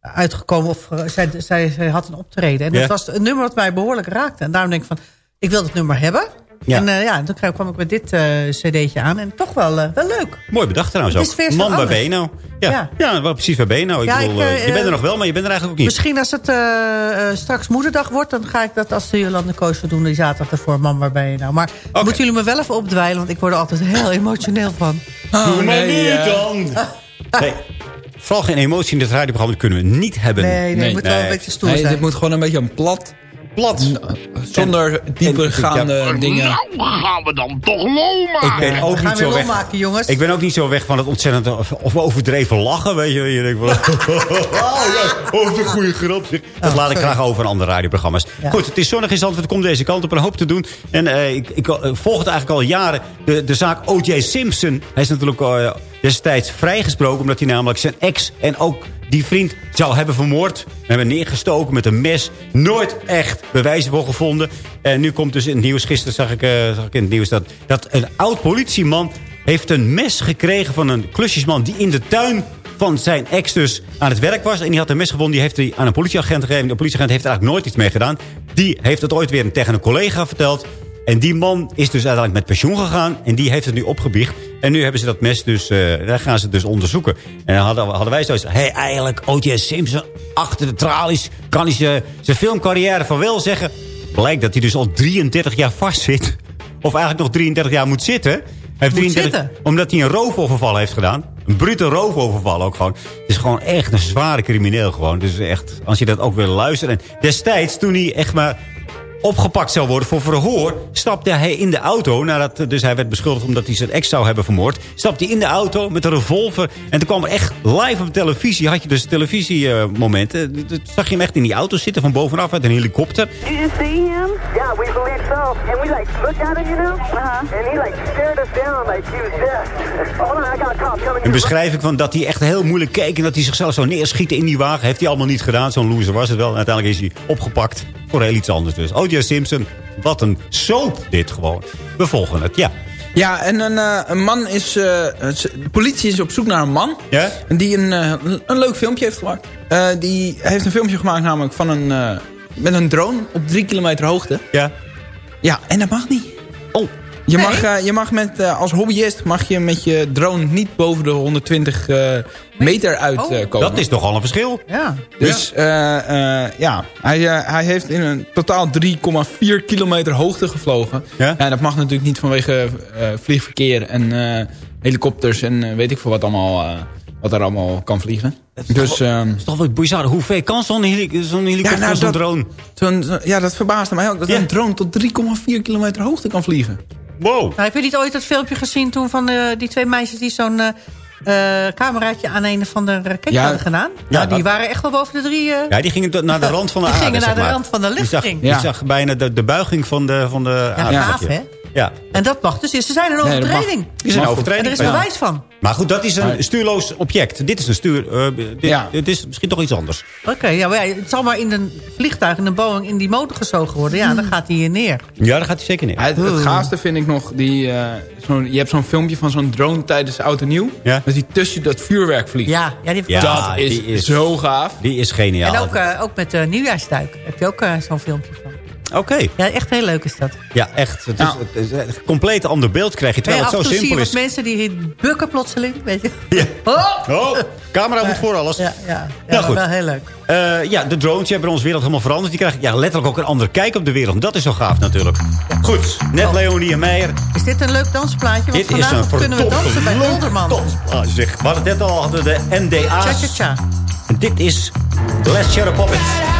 [SPEAKER 8] uitgekomen. Of zij, zij, zij had een optreden. En dat was een nummer dat mij behoorlijk raakte. En daarom denk ik van, ik wil dat nummer hebben.
[SPEAKER 7] Ja.
[SPEAKER 8] En eh, ja, toen kwam- kwam ik met dit eh, cd'tje aan. En toch wel, eh, wel leuk.
[SPEAKER 7] Mooi bedacht trouwens
[SPEAKER 8] Het is
[SPEAKER 7] ook. Man, waar
[SPEAKER 8] anders.
[SPEAKER 7] ben je nou? Ja, ja.
[SPEAKER 8] Ja.
[SPEAKER 7] wel precies, waar ben je nou? Ik
[SPEAKER 8] Ja,
[SPEAKER 7] bedoel,
[SPEAKER 8] ik,
[SPEAKER 7] je bent er nog wel, maar je bent er eigenlijk ook niet.
[SPEAKER 8] Misschien als het straks moederdag wordt... dan ga ik dat als de Jolande Koos doen die zaterdag ervoor. Man, waar ben je nou? Maar moeten jullie me wel even opdwijlen... want ik word er altijd heel emotioneel van.
[SPEAKER 9] Oh, nee, eh,
[SPEAKER 7] dan. (laughs) Nee, vooral geen emotie in dit radioprogramma. Kunnen we niet hebben.
[SPEAKER 8] Nee, nee, moet wel een beetje stoer
[SPEAKER 9] nee,
[SPEAKER 8] zijn.
[SPEAKER 9] dit moet gewoon een beetje een plat.
[SPEAKER 7] Plat.
[SPEAKER 9] Zonder diepergaande dingen.
[SPEAKER 13] gaan we dan toch lol maken?
[SPEAKER 7] Ik ben ook
[SPEAKER 8] We gaan
[SPEAKER 7] niet zo weg.
[SPEAKER 8] maken, jongens.
[SPEAKER 7] Ik ben ook niet zo weg van het ontzettend of overdreven lachen, weet je. Je denkt van, (laughs) oh ja, oh, de goede grap. zeg. Dat laat ik graag over aan andere radioprogramma's.
[SPEAKER 8] Ja.
[SPEAKER 7] Goed, het is zonnig in Zandvoort, het komt deze kant op een hoop te doen. En eh, ik, ik eh, volg het eigenlijk al jaren. De, de zaak O.J. Simpson. Hij is natuurlijk eh, destijds vrijgesproken, omdat hij namelijk zijn ex en ook die vriend zou hebben vermoord. We hebben neergestoken met een mes. Nooit echt bewijzen voor gevonden. En nu komt dus in het nieuws. Gisteren zag ik, eh, zag ik in het nieuws dat, dat een oud politieman... heeft een mes gekregen van een klusjesman... die in de tuin van zijn ex dus aan het werk was. En die had een mes gevonden. Die heeft hij aan een politieagent gegeven. De politieagent heeft er eigenlijk nooit iets mee gedaan. Die heeft het ooit weer tegen een collega verteld. En die man is dus uiteindelijk met pensioen gegaan. En die heeft het nu opgebiecht. En nu hebben ze dat mes dus, eh, daar gaan ze dus onderzoeken. En dan hadden, hadden wij zoiets hé, hey, eigenlijk O.J. Simpson achter de tralies... kan hij zijn- zijn filmcarrière van wel zeggen. Blijkt dat hij dus al 33 jaar vast zit. Of eigenlijk nog 33 jaar moet zitten. Hij heeft
[SPEAKER 8] Moet
[SPEAKER 7] 33,
[SPEAKER 8] zitten?
[SPEAKER 7] omdat hij een roofoverval heeft gedaan. Een brute roofoverval ook gewoon. Het is gewoon echt een zware crimineel gewoon. Dus echt, als je dat ook wil luisteren. En destijds, toen hij echt maar opgepakt zou worden voor verhoor... stapte hij in de auto, nadat dus hij werd beschuldigd... omdat hij zijn ex zou hebben vermoord... stapte hij in de auto met een revolver... en toen kwam er echt live op televisie... had je dus televisiemomenten. Toen zag je hem echt in die auto zitten van bovenaf uit een helikopter.
[SPEAKER 14] Did you see him? Yeah, we believe so. And we like looked at him, you know? Uh-huh. And he like stared us down like he was dead. (laughs) Hold on, I got a cop coming.
[SPEAKER 7] Een beschrijving van dat hij echt heel moeilijk keek... en dat hij zichzelf zou neerschieten in die wagen. Heeft hij allemaal niet gedaan. Zo'n loser was het wel. En uiteindelijk is hij opgepakt voor heel iets anders. Dus O.J. Simpson, wat een soap dit gewoon. We volgen het, ja.
[SPEAKER 9] Ja, en een, eh, een man is... eh, het- de politie is op zoek naar een man.
[SPEAKER 7] Ja?
[SPEAKER 9] Die een, eh, een leuk filmpje heeft gemaakt. Die heeft een filmpje gemaakt namelijk van een... met een drone op drie kilometer hoogte.
[SPEAKER 7] Ja.
[SPEAKER 9] Ja, en dat mag niet.
[SPEAKER 7] Oh.
[SPEAKER 9] Je mag, eh, je mag met, eh, als hobbyist mag je met je drone niet boven de 120 eh, meter uitkomen.
[SPEAKER 8] Oh.
[SPEAKER 7] Dat is toch al een verschil.
[SPEAKER 8] Ja.
[SPEAKER 9] Dus eh, eh, ja, hij, hij heeft in een totaal 3,4 kilometer hoogte gevlogen.
[SPEAKER 7] Ja?
[SPEAKER 9] En dat mag natuurlijk niet vanwege eh, vliegverkeer en eh, helikopters en eh, weet ik veel wat, allemaal, eh, wat er allemaal kan vliegen. Dus, ehm,
[SPEAKER 7] Het is toch wel bizar. Hoe ver kan zo'n heli zo'n helikopter,
[SPEAKER 9] nou,
[SPEAKER 7] zo'n drone?
[SPEAKER 9] zo- ja, dat verbaasde mij ook. Dat
[SPEAKER 7] Ja.
[SPEAKER 9] een drone tot 3,4 kilometer hoogte kan vliegen.
[SPEAKER 7] Wow.
[SPEAKER 8] Nou, heb je niet ooit dat filmpje gezien toen van eh, die twee meisjes... die zo'n eh, eh, cameraatje aan een van de raket
[SPEAKER 9] Ja.
[SPEAKER 8] hadden gedaan?
[SPEAKER 7] Ja,
[SPEAKER 8] Ja, die
[SPEAKER 7] dat-
[SPEAKER 8] waren echt wel boven de drie...
[SPEAKER 7] Ja, die gingen naar de rand van de
[SPEAKER 8] Die
[SPEAKER 7] aarde,
[SPEAKER 8] gingen naar
[SPEAKER 7] zeg
[SPEAKER 8] de
[SPEAKER 7] maar.
[SPEAKER 8] rand van de
[SPEAKER 7] Je zag,
[SPEAKER 8] lichting.
[SPEAKER 7] je
[SPEAKER 9] Ja.
[SPEAKER 7] zag bijna de, de buiging van de, van de
[SPEAKER 8] ja,
[SPEAKER 7] aarde.
[SPEAKER 8] gaaf, hè?
[SPEAKER 7] Ja,
[SPEAKER 8] En dat mag dus. Ze zijn een
[SPEAKER 9] Nee,
[SPEAKER 8] overtreding.
[SPEAKER 7] is een
[SPEAKER 9] Maar
[SPEAKER 8] en
[SPEAKER 7] overtreding.
[SPEAKER 8] er is
[SPEAKER 7] Ja.
[SPEAKER 8] bewijs van.
[SPEAKER 7] Maar goed, dat is een stuurloos object. Dit is een stuur... eh, dit,
[SPEAKER 9] Ja.
[SPEAKER 7] dit is misschien toch iets anders.
[SPEAKER 8] Oké, ja, maar ja, het zal maar in een vliegtuig, in een Boeing, in die motor gezogen worden. Ja, dan gaat hij hier neer.
[SPEAKER 7] Ja, daar gaat hij zeker neer.
[SPEAKER 9] Ja, het, het gaafste vind ik nog, die, eh, zo'n- je hebt zo'n filmpje van zo'n drone tijdens oud en nieuw.
[SPEAKER 7] Ja.
[SPEAKER 9] Dat die tussen dat vuurwerk vliegt.
[SPEAKER 8] Ja, ja, die
[SPEAKER 7] Ja,
[SPEAKER 9] dat is,
[SPEAKER 7] die is-
[SPEAKER 9] zo gaaf.
[SPEAKER 7] Die is geniaal.
[SPEAKER 8] En ook, eh, ook met uh, nieuwjaarsduik. Heb je ook zo'n filmpje
[SPEAKER 7] Oké.
[SPEAKER 8] Ja, echt heel leuk is dat.
[SPEAKER 7] Ja, echt. Het is,
[SPEAKER 9] Nou.
[SPEAKER 7] het is een compleet ander beeld krijg je, terwijl
[SPEAKER 8] Ja,
[SPEAKER 7] het zo
[SPEAKER 8] toe zie je
[SPEAKER 7] simpel
[SPEAKER 8] wat
[SPEAKER 7] is.
[SPEAKER 8] mensen die bukken plotseling. Weet je.
[SPEAKER 7] Ja.
[SPEAKER 8] Oh!
[SPEAKER 7] Oh, camera moet voor alles.
[SPEAKER 8] Ja, ja, ja
[SPEAKER 7] Nou, goed.
[SPEAKER 8] wel heel leuk.
[SPEAKER 7] Eh, ja, de drones hebben ons wereld helemaal veranderd. Die krijgen ja, letterlijk ook een andere kijk op de wereld. Dat is zo gaaf natuurlijk. Goed, net Leonie en Meijer.
[SPEAKER 8] Is dit een leuk dansplaatje? Want
[SPEAKER 7] Dit is een
[SPEAKER 8] kunnen we dansen bij Olderman.
[SPEAKER 7] Ah, zeg. We hadden het net al, hadden de NDA's.
[SPEAKER 8] Tja, tja, tja.
[SPEAKER 7] En dit is Let's Share a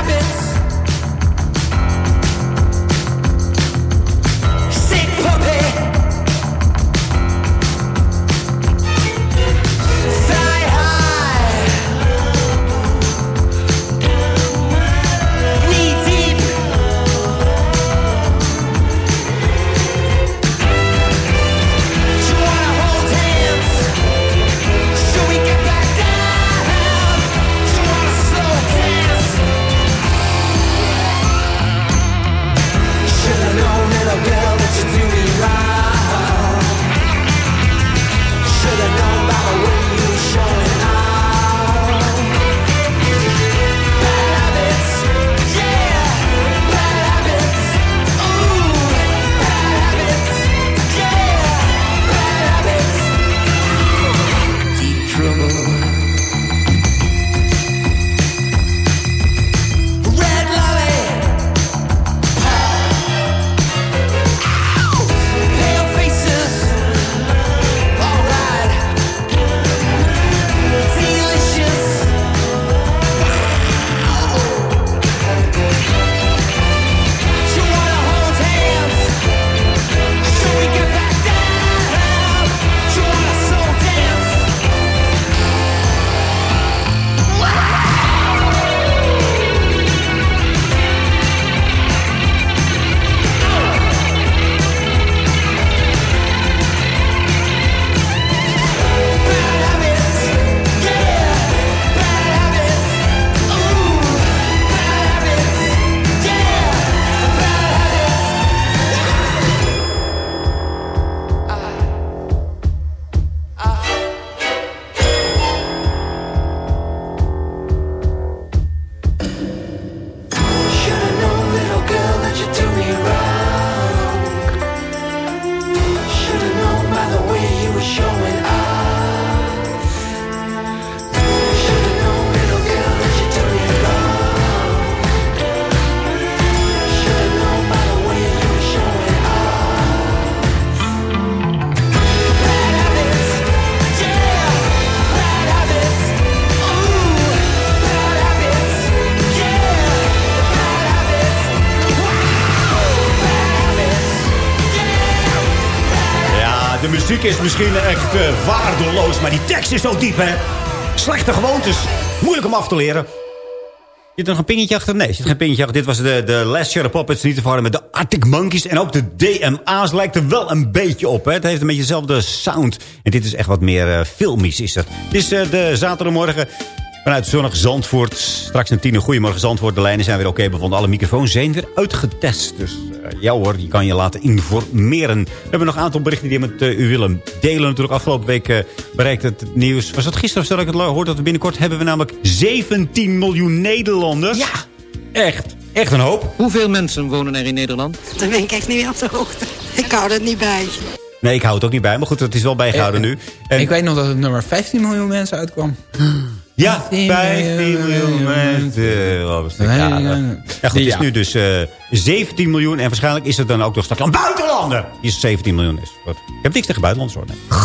[SPEAKER 7] misschien echt eh, waardeloos, maar die tekst is zo diep, hè. Slechte gewoontes. Moeilijk om af te leren. Zit er nog een pingetje achter? Nee, zit geen pingetje achter. Dit was de, de Last Shadow Puppets, niet te verwarren met de Arctic Monkeys. En ook de DMA's lijkt er wel een beetje op. Hè? Het heeft een beetje dezelfde sound. En dit is echt wat meer uh, filmisch, is het. Het is uh, de zaterdagmorgen vanuit zonnig Zandvoort. Straks een tien. Goedemorgen Zandvoort. De lijnen zijn weer oké bevonden. Alle microfoons zijn weer uitgetest. Dus uh, ja hoor, je kan je laten informeren. We hebben nog een aantal berichten die we met u willen delen. Natuurlijk afgelopen week bereikt het nieuws. Was dat gisteren of zo dat ik het hoorde dat we binnenkort hebben we namelijk 17 miljoen Nederlanders.
[SPEAKER 9] Ja.
[SPEAKER 7] Echt. Echt een hoop.
[SPEAKER 15] Hoeveel mensen wonen er in Nederland?
[SPEAKER 16] Daar ben ik echt niet op de hoogte. Ik hou er niet bij.
[SPEAKER 7] Nee, ik hou het ook niet bij. Maar goed, het is wel bijgehouden
[SPEAKER 9] Eh,
[SPEAKER 7] nu.
[SPEAKER 9] En... Ik weet nog dat het nummer 15 miljoen mensen uitkwam.
[SPEAKER 7] Ja, 15 miljoen mensen. Dat? Ja, goed, het is nu dus eh 17 miljoen. En waarschijnlijk is het dan ook nog straks een buitenlander. Die is 17 miljoen is. Goed. Ik heb niks tegen buitenlanders hoor. Nee.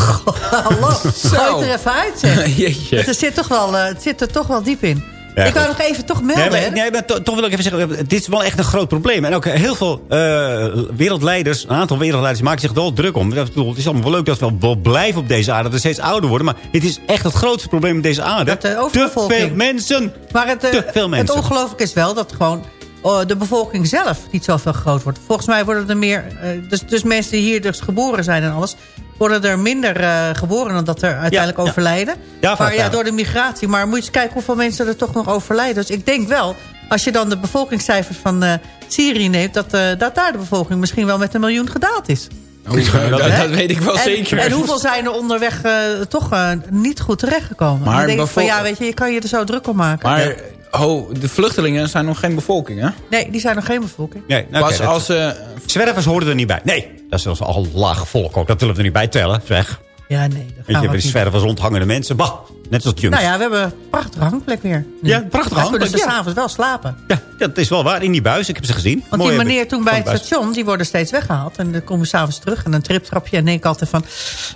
[SPEAKER 8] Hallo, (laughs) gooi het er even uit zeg. (laughs)
[SPEAKER 9] Jeetje.
[SPEAKER 8] Het, zit toch wel, eh, het zit er toch wel diep in.
[SPEAKER 7] Ja,
[SPEAKER 8] ik wou nog even toch
[SPEAKER 7] Nee,
[SPEAKER 8] melden.
[SPEAKER 7] maar, nee, maar to- toch wil ik even zeggen, dit is wel echt een groot probleem. En ook heel veel eh, wereldleiders, een aantal wereldleiders maken zich er wel druk om. Het is allemaal wel leuk dat we wel blijven op deze aarde, dat we steeds ouder worden. Maar dit is echt het grootste probleem op deze aarde.
[SPEAKER 8] De
[SPEAKER 7] Te veel mensen.
[SPEAKER 8] Maar het, eh,
[SPEAKER 7] Te veel
[SPEAKER 8] het
[SPEAKER 7] mensen.
[SPEAKER 8] ongelooflijke is wel dat gewoon oh, de bevolking zelf niet zoveel groot wordt. Volgens mij worden er meer... eh, dus, dus mensen die hier dus geboren zijn en alles... worden er minder eh, geboren dan dat er uiteindelijk
[SPEAKER 7] Ja,
[SPEAKER 8] overlijden.
[SPEAKER 7] Ja,
[SPEAKER 8] maar ja, door de migratie. Maar moet je eens kijken hoeveel mensen er toch nog overlijden. Dus ik denk wel, als je dan de bevolkingscijfers van eh, Syrië neemt... Dat, eh, dat daar de bevolking misschien wel met een miljoen gedaald is. (laughs)
[SPEAKER 9] dat, dat weet ik wel
[SPEAKER 8] en,
[SPEAKER 9] zeker.
[SPEAKER 8] En hoeveel zijn er onderweg eh, toch eh, niet goed terechtgekomen?
[SPEAKER 9] Maar
[SPEAKER 8] dan denk ik van, ja, weet je, je kan je er zo druk om maken.
[SPEAKER 9] Maar ho, de vluchtelingen zijn nog geen bevolking, hè?
[SPEAKER 8] Nee, die zijn nog geen bevolking.
[SPEAKER 7] Nee, nou, dat-
[SPEAKER 9] als ze...
[SPEAKER 7] Zwervers horen er niet bij. Nee, dat is zelfs al laag volk ook. Dat willen we er niet bij tellen, zeg.
[SPEAKER 8] Ja, nee, dat
[SPEAKER 7] Weet
[SPEAKER 8] gaan
[SPEAKER 7] je,
[SPEAKER 8] we
[SPEAKER 7] bij die
[SPEAKER 8] niet.
[SPEAKER 7] zwervers rondhangende mensen. Bah, net als junks.
[SPEAKER 8] Nou ja, we hebben een prachtige hangplek weer.
[SPEAKER 7] Ja, prachtige
[SPEAKER 8] Dan kunnen
[SPEAKER 7] hangplek,
[SPEAKER 8] ze
[SPEAKER 7] ja.
[SPEAKER 8] s'avond wel slapen.
[SPEAKER 7] Ja, dat is wel waar. In die buis, ik heb ze gezien.
[SPEAKER 8] Want die meneer toen bij het station, die worden steeds weggehaald. En dan komen we s'avonds terug en een triptrapje. En denk ik altijd van,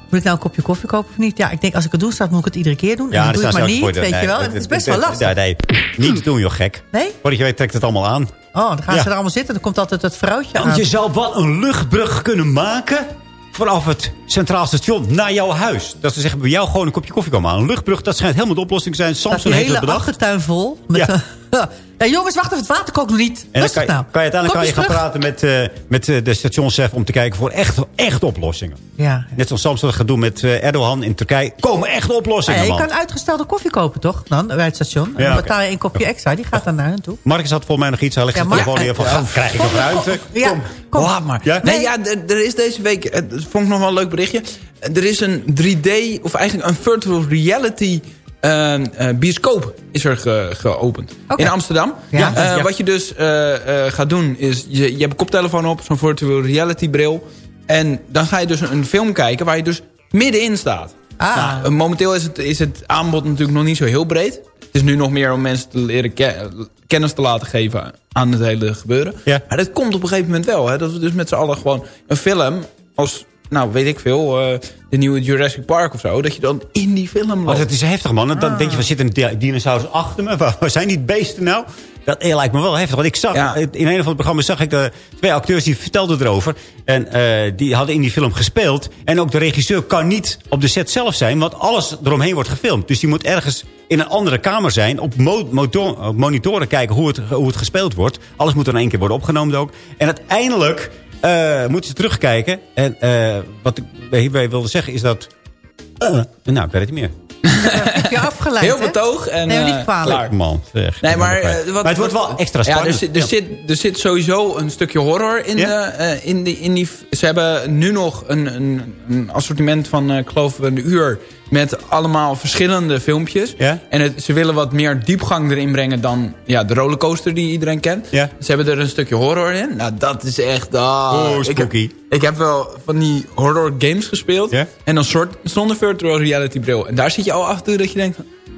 [SPEAKER 8] moet ik nou een kopje koffie kopen of niet? Ja, ik denk als ik het doe, staat, moet ik het iedere keer doen. en dan doe ik maar niet, weet
[SPEAKER 7] nee,
[SPEAKER 8] je wel. Het is best wel lastig.
[SPEAKER 7] Ja, nee, niet doen joh, gek.
[SPEAKER 8] Nee?
[SPEAKER 7] Voordat je weet trekt het allemaal aan.
[SPEAKER 8] Oh, dan gaan
[SPEAKER 7] Ja.
[SPEAKER 8] ze er allemaal zitten. Dan komt altijd het vrouwtje
[SPEAKER 7] Want
[SPEAKER 8] aan.
[SPEAKER 7] je zou wel een luchtbrug kunnen maken vanaf het Centraal Station naar jouw huis. Dat ze zeggen, bij jou gewoon een kopje koffie komen aan. Een luchtbrug, dat schijnt helemaal de oplossing te zijn. Samsung
[SPEAKER 8] die
[SPEAKER 7] heeft
[SPEAKER 8] hele
[SPEAKER 7] het bedacht.
[SPEAKER 8] achtertuin vol. Met
[SPEAKER 7] Ja. (laughs)
[SPEAKER 8] ja. ja, jongens, wacht even, het water kookt nog niet.
[SPEAKER 7] En
[SPEAKER 8] Rustig
[SPEAKER 7] kan je,
[SPEAKER 8] nou.
[SPEAKER 7] kan je uiteindelijk kan je gaan
[SPEAKER 8] terug.
[SPEAKER 7] praten met, eh, met eh, de stationschef om te kijken voor echt, echt oplossingen.
[SPEAKER 8] Ja.
[SPEAKER 7] Net zoals Samsung gaat doen met eh, Erdogan in Turkije. Komen echt oplossingen,
[SPEAKER 8] ja, je
[SPEAKER 7] man.
[SPEAKER 8] kan uitgestelde koffie kopen, toch? Dan, bij het station. En
[SPEAKER 7] Ja,
[SPEAKER 8] dan betaal je een kopje extra. Die gaat dan naar hen toe.
[SPEAKER 7] Marcus had volgens mij nog iets. Hij legt
[SPEAKER 8] Ja,
[SPEAKER 7] neer van,
[SPEAKER 9] Ja.
[SPEAKER 7] "Ga, krijg ik nog ruimte?
[SPEAKER 8] Ja,
[SPEAKER 9] Kom,
[SPEAKER 8] kom.
[SPEAKER 9] laat maar.
[SPEAKER 7] Ja?
[SPEAKER 9] Nee,
[SPEAKER 8] Nee.
[SPEAKER 9] ja, er is deze week, dat vond ik nog wel een leuk berichtje. Er is een 3D, of eigenlijk een virtual reality bioscoop is er ge- geopend. In Amsterdam.
[SPEAKER 8] Ja.
[SPEAKER 9] Eh,
[SPEAKER 7] Ja.
[SPEAKER 9] Wat je dus eh, eh, gaat doen is, je, je hebt een koptelefoon op, zo'n virtual reality bril. En dan ga je dus een film kijken waar je dus middenin staat.
[SPEAKER 8] Ah.
[SPEAKER 9] Nou, eh, momenteel is het, is het aanbod natuurlijk nog niet zo heel breed. Het is nu nog meer om mensen te leren ke- kennis te laten geven aan het hele gebeuren.
[SPEAKER 7] Ja.
[SPEAKER 9] Maar dat komt op een gegeven moment wel. Hè? Dat we dus met z'n allen gewoon een film als, nou weet ik veel, eh, de nieuwe Jurassic Park of zo. Dat je dan in die film
[SPEAKER 7] Oh,
[SPEAKER 9] loopt.
[SPEAKER 7] dat is heftig, man. Dan
[SPEAKER 8] Ah.
[SPEAKER 7] denk je, van zitten di- dinosaurus achter me? Waar, waar zijn die beesten nou? Dat eh, lijkt me wel heftig. Want ik zag,
[SPEAKER 9] Ja.
[SPEAKER 7] in een van de programma's zag ik de twee acteurs die vertelden erover. En eh, die hadden in die film gespeeld. En ook de regisseur kan niet op de set zelf zijn. Want alles eromheen wordt gefilmd. Dus die moet ergens in een andere kamer zijn. Op, mo- motor- op monitoren kijken hoe het, hoe het gespeeld wordt. Alles moet er in één keer worden opgenomen ook. En uiteindelijk eh, moeten ze terugkijken. En eh, wat ik hierbij wilde zeggen is dat... eh, nou, ik weet het niet meer. (laughs)
[SPEAKER 8] Heb je afgeleid,
[SPEAKER 9] Heel betoog en
[SPEAKER 8] Nee, niet
[SPEAKER 9] eh,
[SPEAKER 8] kwalijk.
[SPEAKER 9] klaar.
[SPEAKER 7] Man, zeg.
[SPEAKER 9] Nee, maar,
[SPEAKER 7] maar,
[SPEAKER 9] eh, wat-
[SPEAKER 7] het wordt wel extra
[SPEAKER 9] Ja,
[SPEAKER 7] spannend.
[SPEAKER 9] er, zit, er,
[SPEAKER 7] Ja.
[SPEAKER 9] zit, er zit sowieso een stukje horror in,
[SPEAKER 7] Ja?
[SPEAKER 9] de, eh, in, die, in die... Ze hebben nu nog een, een, een assortiment van, eh, ik geloof, een uur... met allemaal verschillende filmpjes. En het, ze willen wat meer diepgang erin brengen dan ja, de rollercoaster die iedereen kent. Ze hebben er een stukje horror in. Nou, dat is echt... ah,
[SPEAKER 7] Oh,
[SPEAKER 9] ik heb,
[SPEAKER 7] spooky.
[SPEAKER 9] ik heb wel van die horror games gespeeld. En dan soort, zonder virtual reality bril. En daar zit je al achter dat je denkt...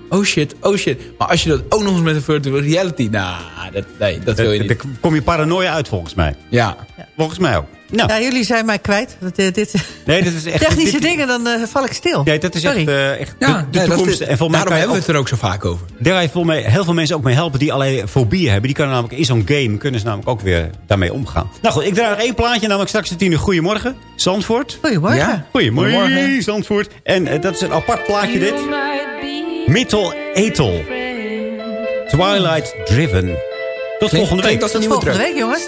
[SPEAKER 9] Oh shit, oh shit. Maar als je dat ook nog eens met een virtual reality... Nou, dat, nee, dat wil je
[SPEAKER 7] Daar
[SPEAKER 9] niet.
[SPEAKER 7] kom je paranoia uit volgens mij.
[SPEAKER 9] Ja.
[SPEAKER 7] Volgens mij ook. Nou.
[SPEAKER 12] Ja, jullie zijn mij kwijt. Dat, eh, dit,
[SPEAKER 7] Nee, dit is echt...
[SPEAKER 12] technische
[SPEAKER 7] dit-
[SPEAKER 12] dingen, dan eh, val ik stil.
[SPEAKER 7] Nee, dat is
[SPEAKER 12] Sorry.
[SPEAKER 7] echt, eh, echt
[SPEAKER 9] Ja,
[SPEAKER 7] de,
[SPEAKER 9] nee,
[SPEAKER 7] toekomst. en volgens mij
[SPEAKER 9] daarom
[SPEAKER 7] kan je
[SPEAKER 9] hebben we het er ook zo vaak over.
[SPEAKER 7] Daar je volgens mij heel veel mensen ook mee helpen die allerlei fobieën hebben. Die kunnen namelijk in zo'n game kunnen ze namelijk ook weer daarmee omgaan. Nou goed, ik draai nog één plaatje, namelijk straks de tien uur. Goedemorgen, Zandvoort.
[SPEAKER 12] Goedemorgen.
[SPEAKER 9] Ja.
[SPEAKER 7] Goedemorgen,
[SPEAKER 9] Goedemorgen.
[SPEAKER 7] Zandvoort. En dat is een apart plaatje dit. Metal Ethel. Twilight Driven. Tot volgende week.
[SPEAKER 12] Tot volgende week, jongens.